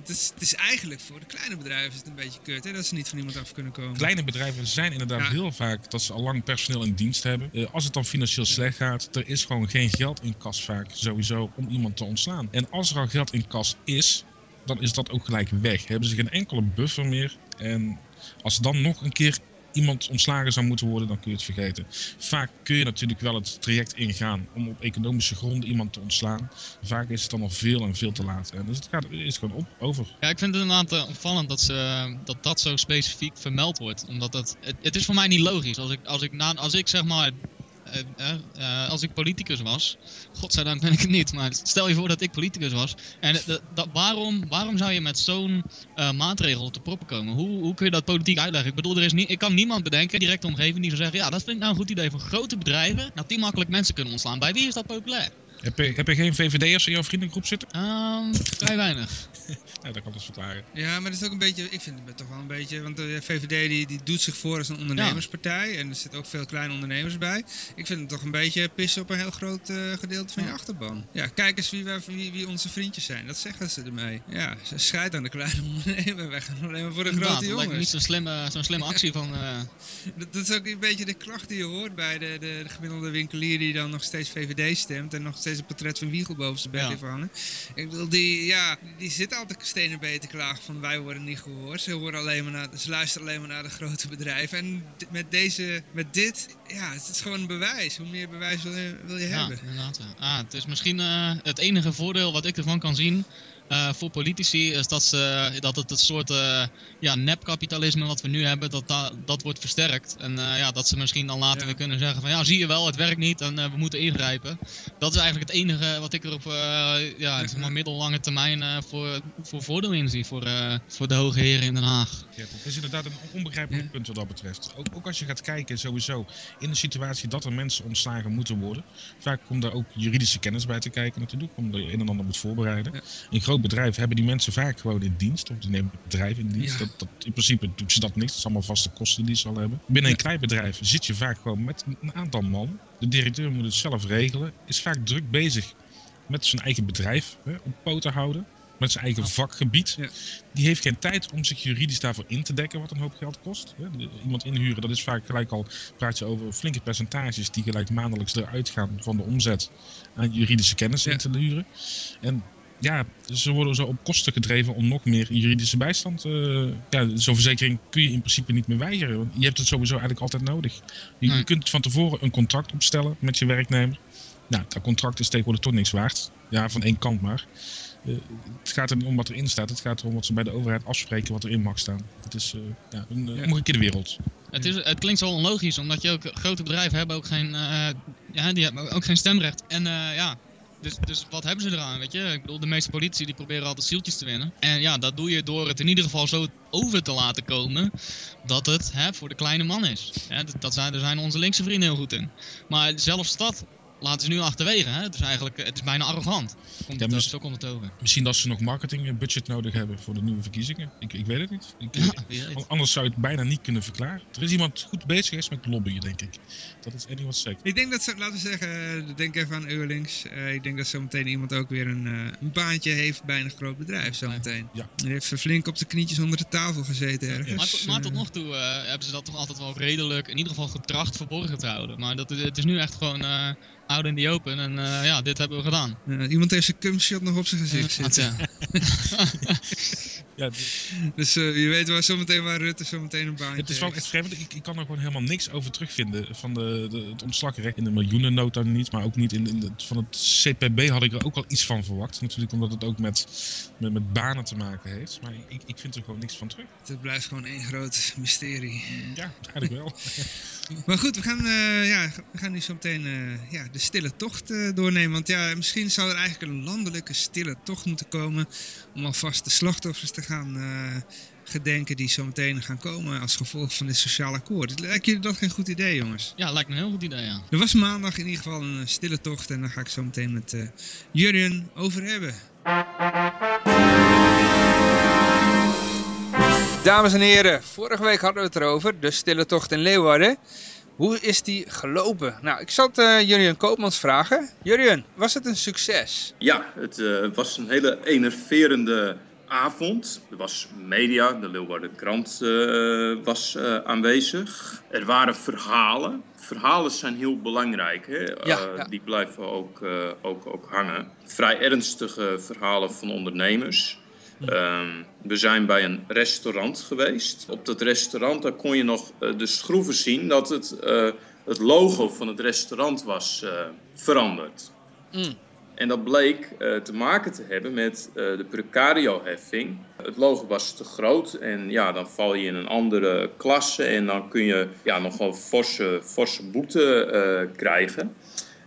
het, is, het is eigenlijk voor de kleine bedrijven is het een beetje kut, hè? Dat ze niet van iemand af kunnen komen. Kleine bedrijven zijn inderdaad Ja. heel vaak dat ze al lang personeel in dienst hebben. Eh, als het dan financieel slecht gaat, er is gewoon geen geld in kas vaak sowieso om iemand te ontslaan. En als er al geld in kas is, dan is dat ook gelijk weg. Hebben ze geen enkele buffer meer. En als dan nog een keer iemand ontslagen zou moeten worden, dan kun je het vergeten. Vaak kun je natuurlijk wel het traject ingaan om op economische gronden iemand te ontslaan. Vaak is het dan al veel en veel te laat. En dus het gaat, is gewoon op, over. Ja, ik vind het inderdaad eh, opvallend dat, ze, dat dat zo specifiek vermeld wordt. Omdat dat, het, het is voor mij niet logisch. Als ik, als ik, na, als ik zeg maar eh, eh, eh, als ik politicus was, godzijdank ben ik het niet, maar stel je voor dat ik politicus was. En eh, dat- waarom, waarom zou je met zo'n eh, maatregel te proppen komen? Hoe, hoe kun je dat politiek uitleggen? Ik bedoel, er is niet, ik kan niemand bedenken, directe omgeving, die zou zeggen, ja, dat vind ik nou een goed idee voor grote bedrijven, dat die makkelijk mensen kunnen ontslaan. Bij wie is dat populair? Heb je, heb je geen VVD'ers in jouw vriendengroep zitten? Ehm vrij weinig. Ja, dat kan dat verklaren. Ja, maar dat is ook een beetje, ik vind het toch wel een beetje, want de VVD die, die doet zich voor als een ondernemerspartij en er zitten ook veel kleine ondernemers bij. Ik vind het toch een beetje pissen op een heel groot eh, gedeelte van je achterban. Ja, kijk eens wie, wij, wie, wie onze vriendjes zijn, dat zeggen ze ermee. Ja, ze scheiden aan de kleine ondernemer, wij gaan alleen maar voor de Inderdaad, grote dat lijkt me niet jongens. zo'n slimme, zo'n slimme actie van... eh, Dat, dat is ook een beetje de klacht die je hoort bij de, de, de gemiddelde winkelier die dan nog steeds VVD stemt en nog steeds een portret van Wiegel boven zijn bed heeft hangen. Ik bedoel, die, ja, die zit altijd stenen bij te klagen van wij worden niet gehoord. Ze, horen alleen maar naar, ze luisteren alleen maar naar de grote bedrijven. En met, deze, met dit, ja, het is gewoon een bewijs. Hoe meer bewijs wil je, wil je Ja, hebben? inderdaad. ja. Ah, het is misschien eh, het enige voordeel wat ik ervan kan zien eh, voor politici is dat, ze, dat het het soort eh ja, nepkapitalisme wat we nu hebben, dat da- dat wordt versterkt. En eh, ja, dat ze misschien dan later Ja. weer kunnen zeggen van ja, zie je wel, het werkt niet en we moeten ingrijpen. Dat is eigenlijk het enige wat ik er op ja, zeg maar middellange termijn voor, voor voordeel in zie voor, voor de hoge heren in Den Haag. Ja, het is inderdaad een onbegrijpelijk punt wat dat betreft. Ook, ook als je gaat kijken, sowieso, in een situatie dat er mensen ontslagen moeten worden. Vaak komt daar ook juridische kennis bij te kijken natuurlijk, om er een en ander moet voorbereiden. In groot bedrijf hebben die mensen vaak gewoon in dienst, of die nemen het bedrijf in dienst. Ja. Dat, dat, in principe doet ze dat niks, dat zijn allemaal vaste kosten die ze al hebben. Binnen een klein bedrijf zit je vaak gewoon met een aantal man. De directeur moet het zelf regelen, is vaak druk bezig met zijn eigen bedrijf hè, op poten houden. Met zijn eigen vakgebied. Ja. Die heeft geen tijd om zich juridisch daarvoor in te dekken, wat een hoop geld kost. hè. Iemand inhuren, dat is vaak gelijk al, praat je over flinke percentages die gelijk maandelijks eruit gaan van de omzet aan juridische kennis Ja. in te huren. En ja, ze worden zo op kosten gedreven om nog meer juridische bijstand. eh ja, zo'n verzekering kun je in principe niet meer weigeren. Want je hebt het sowieso eigenlijk altijd nodig. Je, Nee. kunt van tevoren een contract opstellen met je werknemer. Nou, dat contract is tegenwoordig toch niks waard. Ja, van één kant maar. Eh, het gaat er niet om wat erin staat. Het gaat erom wat ze bij de overheid afspreken wat erin mag staan. Het is eh, ja, een uh, Ja. omgekeerde wereld. Het, is, het klinkt zo onlogisch, omdat je ook grote bedrijven hebben ook geen, ja, die hebben ook geen stemrecht. En ja, dus, dus wat hebben ze eraan, weet je? Ik bedoel, de meeste politici die proberen altijd zieltjes te winnen. En ja, dat doe je door het in ieder geval zo over te laten komen dat het hè, voor de kleine man is. Hè, dat- dat zijn, daar zijn onze linkse vrienden heel goed in. Maar zelfs dat laten ze nu achterwege. Hè? Het is eigenlijk het is bijna arrogant. Komt Ja, het, maar- zo komt het over. Misschien dat ze nog marketingbudget nodig hebben voor de nieuwe verkiezingen. Ik, ik weet het niet. Ik, Ja, weet. Anders zou je het bijna niet kunnen verklaren. Er is iemand goed bezig is met lobbyen, denk ik. Dat is wat zeker. Ik denk dat, ze, laten we zeggen, denk even aan Eurlings. Eh, ik denk dat zometeen iemand ook weer een, eh, een baantje heeft bij een groot bedrijf zometeen. Ja. Die heeft flink op de knietjes onder de tafel gezeten ergens. Maar, tot- maar tot nog toe eh, hebben ze dat toch altijd wel redelijk, in ieder geval getracht verborgen te houden. Maar dat, het is nu echt gewoon eh out in the open en eh, ja, dit hebben we gedaan. iemand heeft zijn cumshot nog op zijn gezicht zitten. ja. Dus eh, je weet wel zometeen waar Rutte zometeen een baantje het is wel echt vreemd. Ik, ik kan er gewoon helemaal niks over terugvinden. Van de, de, het ontslagrecht in de miljoenennota niet. Maar ook niet in, in de, van het CPB had ik er ook wel iets van verwacht. Natuurlijk omdat het ook met, met, met banen te maken heeft. Maar ik, ik vind er gewoon niks van terug. Het blijft gewoon één groot mysterie. Ja, eigenlijk wel. Maar goed, we gaan, eh, ja, we gaan nu zo meteen eh, ja, de stille tocht doornemen. Want ja, misschien zou er eigenlijk een landelijke stille tocht moeten komen. Om alvast de slachtoffers te gaan eh, gedenken die zo meteen gaan komen als gevolg van dit sociaal akkoord. Lijkt jullie dat geen goed idee, jongens? ja, lijkt me een heel goed idee, ja. Er was maandag in ieder geval een eh, stille tocht en daar ga ik zo meteen met eh Jurjen over hebben. Dames en heren, vorige week hadden we het erover, de stille tocht in Leeuwarden. Hoe is die gelopen? Nou, ik zat eh Jurjen Koopmans vragen. Jurjen, was het een succes? Ja, het eh, was een hele enerverende avond. Er was media, de Leeuwarden Krant eh, was eh, aanwezig. Er waren verhalen. Verhalen zijn heel belangrijk. Hè? Ja, Eh, ja. Die blijven ook, ook, ook hangen. Vrij ernstige verhalen van ondernemers. Ehm, we zijn bij een restaurant geweest. Op dat restaurant daar kon je nog de schroeven zien dat het, het logo van het restaurant was veranderd. Mm. En dat bleek uh, te maken te hebben met uh, de precario-heffing. Het logo was te groot en ja, dan val je in een andere klasse en dan kun je ja, nogal forse, forse boete uh, krijgen.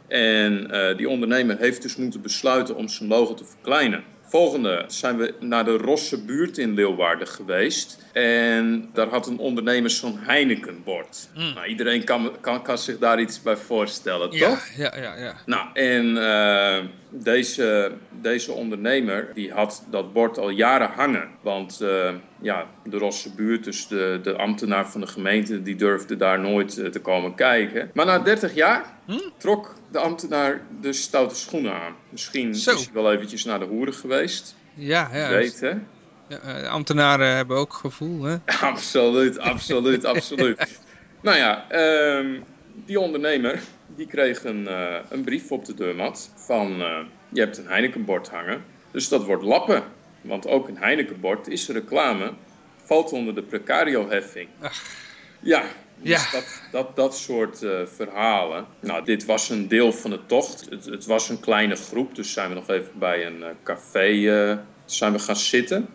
En die ondernemer heeft dus moeten besluiten om zijn logo te verkleinen. Volgende zijn we naar de Rosse buurt in Leeuwarden geweest. En daar had een ondernemer zo'n Heineken-bord. Mm. Nou, iedereen kan, kan, kan zich daar iets bij voorstellen, Ja, toch? ja, ja, ja. Nou, en eh, deze, deze ondernemer die had dat bord al jaren hangen. Want eh, ja, de Rosse buurt, dus de, de ambtenaar van de gemeente, die durfde daar nooit eh, te komen kijken. Maar na 30 jaar Hm? trok de ambtenaar de stoute schoenen aan. Misschien Zo. is hij wel eventjes naar de hoeren geweest. Ja, ja. Weet, hè? Ja, eh, ambtenaren hebben ook gevoel, hè? Absoluut, absoluut, absoluut. Nou ja, ehm, die ondernemer die kreeg een, eh, een brief op de deurmat van eh, je hebt een Heinekenbord hangen. Dus dat wordt lappen. Want ook een Heinekenbord is reclame, valt onder de precario-heffing. Ja, dus Ja. Dat, dat, dat soort eh, verhalen. Nou, dit was een deel van de tocht. Het, het was een kleine groep, dus zijn we nog even bij een eh, café eh, zijn we gaan zitten.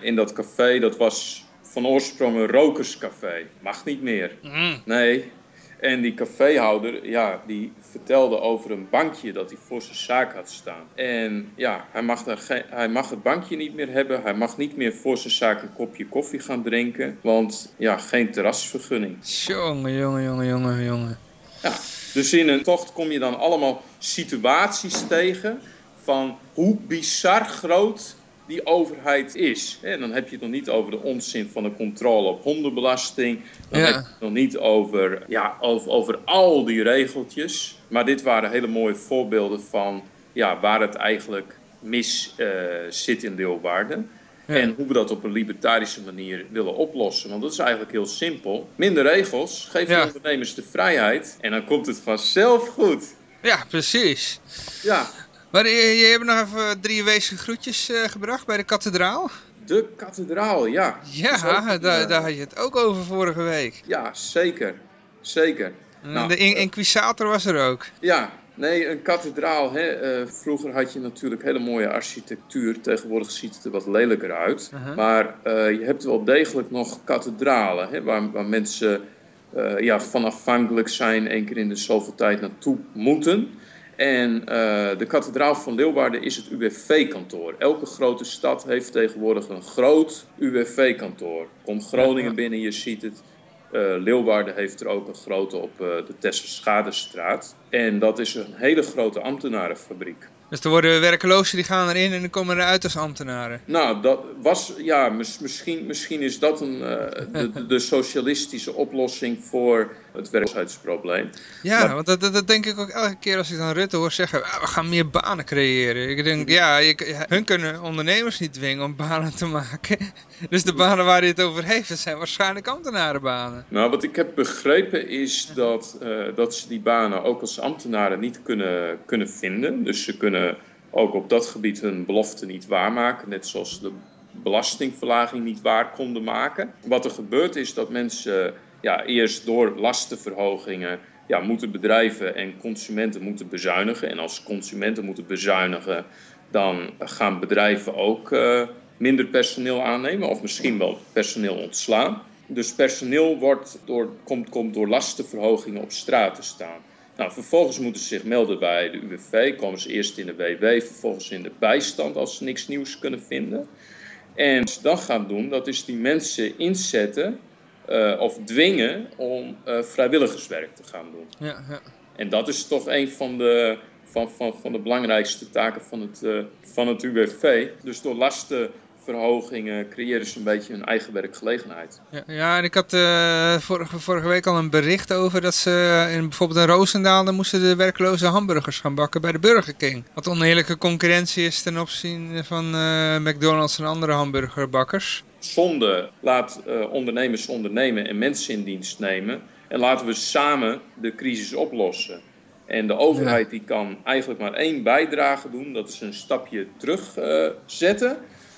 In dat café, dat was van oorsprong een rokerscafé. Mag niet meer. Mm. Nee. En die caféhouder, ja, die vertelde over een bankje dat hij voor zijn zaak had staan. En ja, hij mag, daar hij mag het bankje niet meer hebben. Hij mag niet meer voor zijn zaak een kopje koffie gaan drinken. Want ja, geen terrasvergunning. Jongen, jongen, jongen, jongen, jongen. Ja, dus in een tocht kom je dan allemaal situaties tegen van hoe bizar groot die overheid is. En dan heb je het nog niet over de onzin van de controle op hondenbelasting. Dan Ja. heb je het nog niet over, ja, over, over al die regeltjes. Maar dit waren hele mooie voorbeelden van ja, waar het eigenlijk mis eh, zit in Leeuwarden. Ja. En hoe we dat op een libertarische manier willen oplossen. Want dat is eigenlijk heel simpel. Minder regels, geef Ja. de ondernemers de vrijheid. En dan komt het vanzelf goed. Ja, precies. Ja, Maar je, je hebt nog even drie wezenlijke groetjes eh, gebracht bij de kathedraal. de kathedraal, ja. Ja, ook, daar, eh, daar had je het ook over vorige week. Ja, zeker. Zeker. Nou, de in- eh, inquisitor was er ook. Ja, nee, een kathedraal. Hè, vroeger had je natuurlijk hele mooie architectuur. Tegenwoordig ziet het er wat lelijker uit. Maar je hebt wel degelijk nog kathedralen. Hè, waar, waar mensen ja, van afhankelijk zijn. één keer in de zoveel tijd naartoe moeten. En eh, de kathedraal van Leeuwarden is het UWV-kantoor. Elke grote stad heeft tegenwoordig een groot UWV-kantoor. Kom Groningen binnen, je ziet het. Eh, Leeuwarden heeft er ook een grote op eh, de Tesserschadestraat. En dat is een hele grote ambtenarenfabriek. Dus er worden werkelozen die gaan erin en die komen eruit als ambtenaren. Nou, dat was, ja, mis- misschien, misschien is dat een, de- de socialistische oplossing voor het werkloosheidsprobleem. Ja, Maar- want dat, dat, dat denk ik ook elke keer als ik dan Rutte hoor zeggen, "Ah, we gaan meer banen creëren. Ik denk, ja, je, hun kunnen ondernemers niet dwingen om banen te maken. Dus de banen waar hij het over heeft, dat zijn waarschijnlijk ambtenarenbanen. Nou, wat ik heb begrepen is dat, eh, dat ze die banen ook als ambtenaren niet kunnen, kunnen vinden. Dus ze kunnen ook op dat gebied hun belofte niet waarmaken. Net zoals de belastingverlaging niet waar konden maken. Wat er gebeurt is dat mensen ja, eerst door lastenverhogingen ja, moeten bedrijven en consumenten moeten bezuinigen. En als consumenten moeten bezuinigen, dan gaan bedrijven ook eh, minder personeel aannemen. Of misschien wel personeel ontslaan. Dus personeel wordt door, komt, komt door lastenverhogingen op straat te staan. Nou, vervolgens moeten ze zich melden bij de UWV. Komen ze eerst in de WW, vervolgens in de bijstand als ze niks nieuws kunnen vinden. En wat ze dan gaan doen, dat is die mensen inzetten eh, of dwingen om eh, vrijwilligerswerk te gaan doen. Ja, ja. En dat is toch een van de, van, van, van de belangrijkste taken van het, eh, van het UWV. Dus door lastenverhogingen creëren ze een beetje hun eigen werkgelegenheid. Ja, ja, en ik had vorige, vorige week al een bericht over dat ze in bijvoorbeeld in Roosendaal, dan moesten de werkloze hamburgers gaan bakken bij de Burger King. Wat oneerlijke concurrentie is ten opzien van McDonald's en andere hamburgerbakkers. Zonde, laat eh, ondernemers ondernemen en mensen in dienst nemen. En laten we samen de crisis oplossen. En de overheid die kan eigenlijk maar één bijdrage doen. Dat is een stapje terug eh.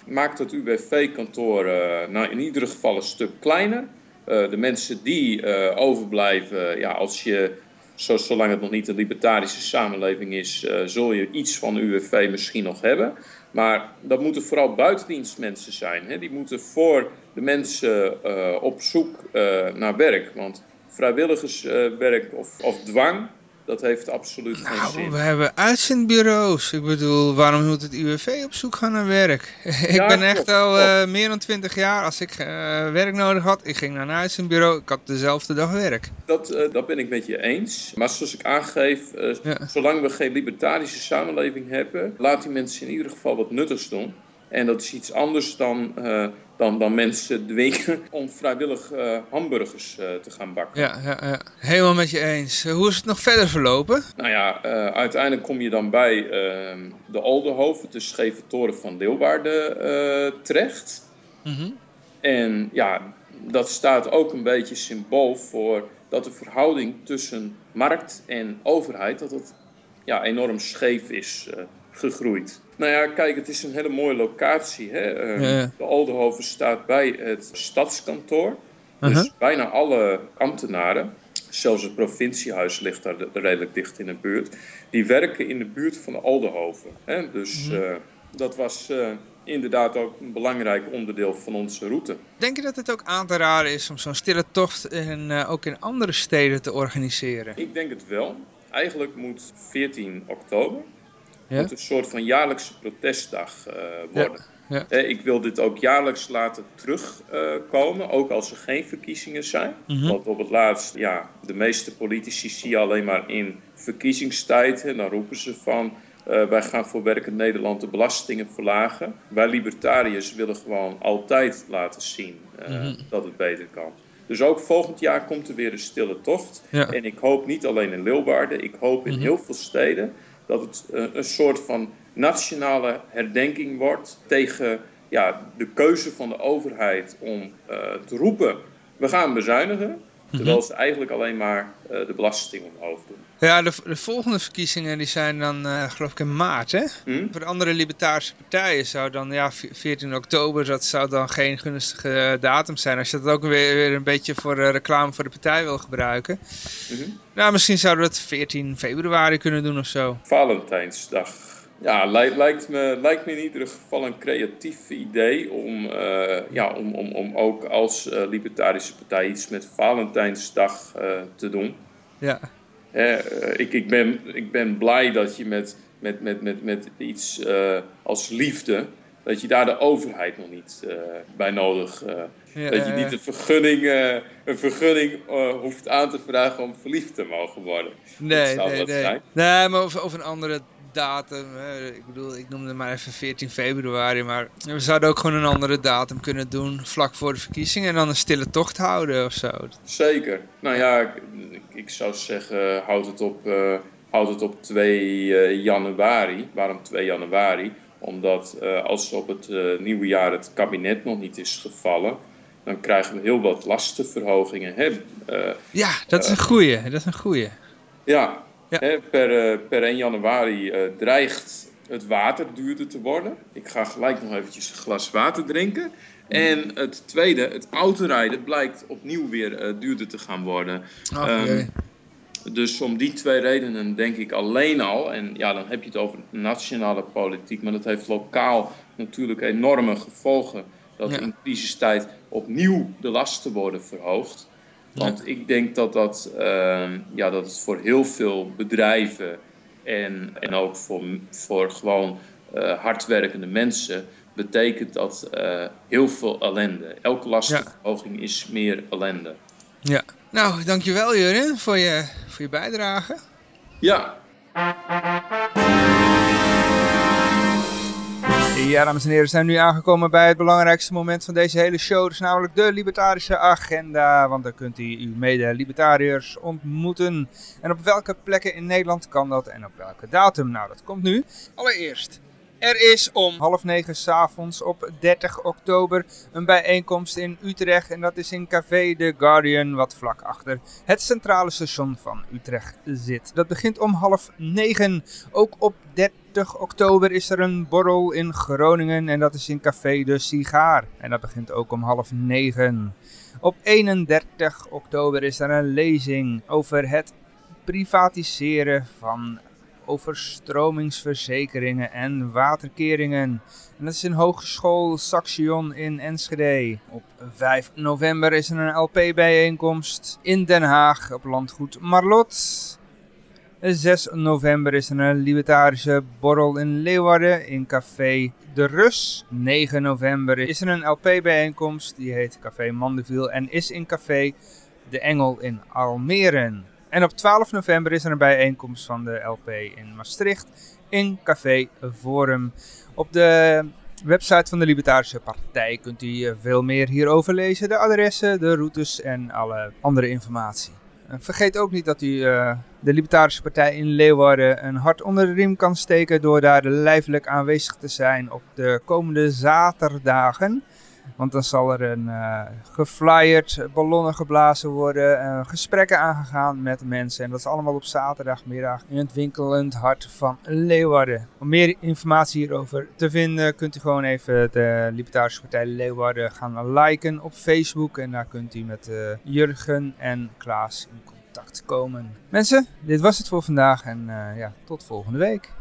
Maakt het UWV-kantoor eh, nou, in ieder geval een stuk kleiner. De mensen die overblijven, ja, als je zo, zolang het nog niet een libertarische samenleving is, zul je iets van UWV misschien nog hebben. Maar dat moeten vooral buitendienstmensen zijn. Hè? Die moeten voor de mensen uh, op zoek uh, naar werk. Want vrijwilligerswerk of, of dwang, dat heeft absoluut geen Nou, zin. we hebben uitzendbureaus. Ik bedoel, waarom moet het UWV op zoek gaan naar werk? ik Ja, ben echt al eh, meer dan 20 jaar, als ik eh, werk nodig had, ik ging naar een uitzendbureau, ik had dezelfde dag werk. Dat, eh, dat ben ik met je eens. Maar zoals ik aangeef, Ja. zolang we geen libertarische samenleving hebben, laat die mensen in ieder geval wat nuttigs doen. En dat is iets anders dan, dan, dan mensen dwingen om vrijwillig eh, hamburgers eh, te gaan bakken. Ja, ja, ja, helemaal met je eens. Eh, hoe is het nog verder verlopen? Nou ja, uiteindelijk kom je dan bij eh, de Oldenhoven, de scheve toren van Leeuwarden, eh, terecht. Mhm. En ja, dat staat ook een beetje symbool voor dat de verhouding tussen markt en overheid dat het, ja, enorm scheef is gegroeid. Nou ja, kijk, het is een hele mooie locatie. Hè? Eh, Ja, ja. De Oldenhoven staat bij het stadskantoor. Dus Uh-huh. bijna alle ambtenaren, zelfs het provinciehuis ligt daar de- redelijk dicht in de buurt, die werken in de buurt van de Oldenhoven. Hè? Dus Mhm. eh, dat was eh, inderdaad ook een belangrijk onderdeel van onze route. Denk je dat het ook aan te raden is om zo'n stille tocht in, eh, ook in andere steden te organiseren? Ik denk het wel. Eigenlijk moet 14 oktober Ja? moet een soort van jaarlijkse protestdag eh, worden. ja. Eh, ik wil dit ook jaarlijks laten terugkomen, ook als er geen verkiezingen zijn. Mhm. Want op het laatst, ja, de meeste politici zie je alleen maar in verkiezingstijd. En dan roepen ze van, eh, wij gaan voor werkend Nederland de belastingen verlagen. Wij libertariërs willen gewoon altijd laten zien Mhm. dat het beter kan. Dus ook volgend jaar komt er weer een stille tocht. Ja. En ik hoop niet alleen in Leeuwarden, ik hoop in Mhm. heel veel steden dat het eh, een soort van nationale herdenking wordt tegen ja, de keuze van de overheid om eh, te roepen: we gaan bezuinigen. Terwijl ze eigenlijk alleen maar eh, de belasting omhoog doen. Ja, de, de volgende verkiezingen die zijn dan eh, geloof ik in maart, hè? Hm? Voor de andere libertarische partijen zou dan, ja, ve- 14 oktober, dat zou dan geen gunstige eh, datum zijn. Als je dat ook weer, weer een beetje voor eh, reclame voor de partij wil gebruiken. Mhm. Nou, misschien zouden we het 14 februari kunnen doen of zo. Valentijnsdag. Ja, lijkt, lijkt, me, lijkt me in ieder geval een creatief idee om, ja, om, om, om ook als Libertarische Partij iets met Valentijnsdag te doen. Ja, Hè, eh, ik, ik, ben, ik ben blij dat je met, met, met, met, met iets eh, als liefde, dat je daar de overheid nog niet eh, bij nodig ja, dat je niet een vergunning, een vergunning hoeft aan te vragen om verliefd te mogen worden. nee, nee, nee. zijn. Nee, maar over, over een andere datum. hè. Ik bedoel, ik noemde maar even 14 februari, maar we zouden ook gewoon een andere datum kunnen doen vlak voor de verkiezingen en dan een stille tocht houden of zo. Zeker. Nou ja, ik, ik- zou zeggen, houd het op, eh, houd het op 2 eh, januari. Waarom 2 januari? Omdat eh, als op het nieuwe jaar het kabinet nog niet is gevallen, dan krijgen we heel wat lastenverhogingen. Hè? Ja, dat is een goeie, dat is een goeie. Ja, Ja. Hè, per, eh, per 1 januari eh, dreigt het water duurder te worden. Ik ga gelijk nog eventjes een glas water drinken. En het tweede, het autorijden blijkt opnieuw weer eh, duurder te gaan worden. Ehm. Dus om die twee redenen denk ik alleen al, en ja, dan heb je het over nationale politiek, maar dat heeft lokaal natuurlijk enorme gevolgen. Dat Ja. in crisistijd opnieuw de lasten worden verhoogd. Want ik denk dat, dat, ehm, ja, dat het voor heel veel bedrijven en, en ook voor, voor gewoon eh, hardwerkende mensen betekent dat eh, heel veel ellende. Elke lastenverhoging is meer ellende. Ja. Nou, dankjewel Jurin voor je, voor je bijdrage. Ja, Ja, dames en heren, we zijn nu aangekomen bij het belangrijkste moment van deze hele show. Dus namelijk de libertarische agenda. Want daar kunt u uw mede-libertariërs ontmoeten. En op welke plekken in Nederland kan dat en op welke datum? Nou, dat komt nu. Allereerst, er is om half negen s'avonds op 30 oktober een bijeenkomst in Utrecht. En dat is in Café The Guardian, wat vlak achter het centrale station van Utrecht zit. Dat begint om half negen. Ook op 30 oktober is er een borrel in Groningen en dat is in Café De Sigaar. En dat begint ook om half negen. Op 31 oktober is er een lezing over het privatiseren van overstromingsverzekeringen en waterkeringen. En dat is in Hogeschool Saxion in Enschede. Op 5 november is er een LP-bijeenkomst in Den Haag op landgoed Marlot. 6 november is er een libertarische borrel in Leeuwarden in café De Rus. 9 november is er een LP-bijeenkomst, die heet Café Mandeville en is in café De Engel in Almere. En op 12 november is er een bijeenkomst van de LP in Maastricht in Café Forum. Op de website van de Libertarische Partij kunt u eh, veel meer hierover lezen. De adressen, de routes en alle andere informatie. En vergeet ook niet dat u uh, de Libertarische Partij in Leeuwarden een hart onder de riem kan steken door daar lijfelijk aanwezig te zijn op de komende zaterdagen. Want dan zal er een uh, geflyerd, ballonnen geblazen worden, uh, gesprekken aangegaan met mensen. En dat is allemaal op zaterdagmiddag in het winkelend hart van Leeuwarden. Om meer informatie hierover te vinden kunt u gewoon even de Libertarische Partij Leeuwarden gaan liken op Facebook. En daar kunt u met uh, Jurgen en Klaas in contact komen. Mensen, dit was het voor vandaag en ja, tot volgende week.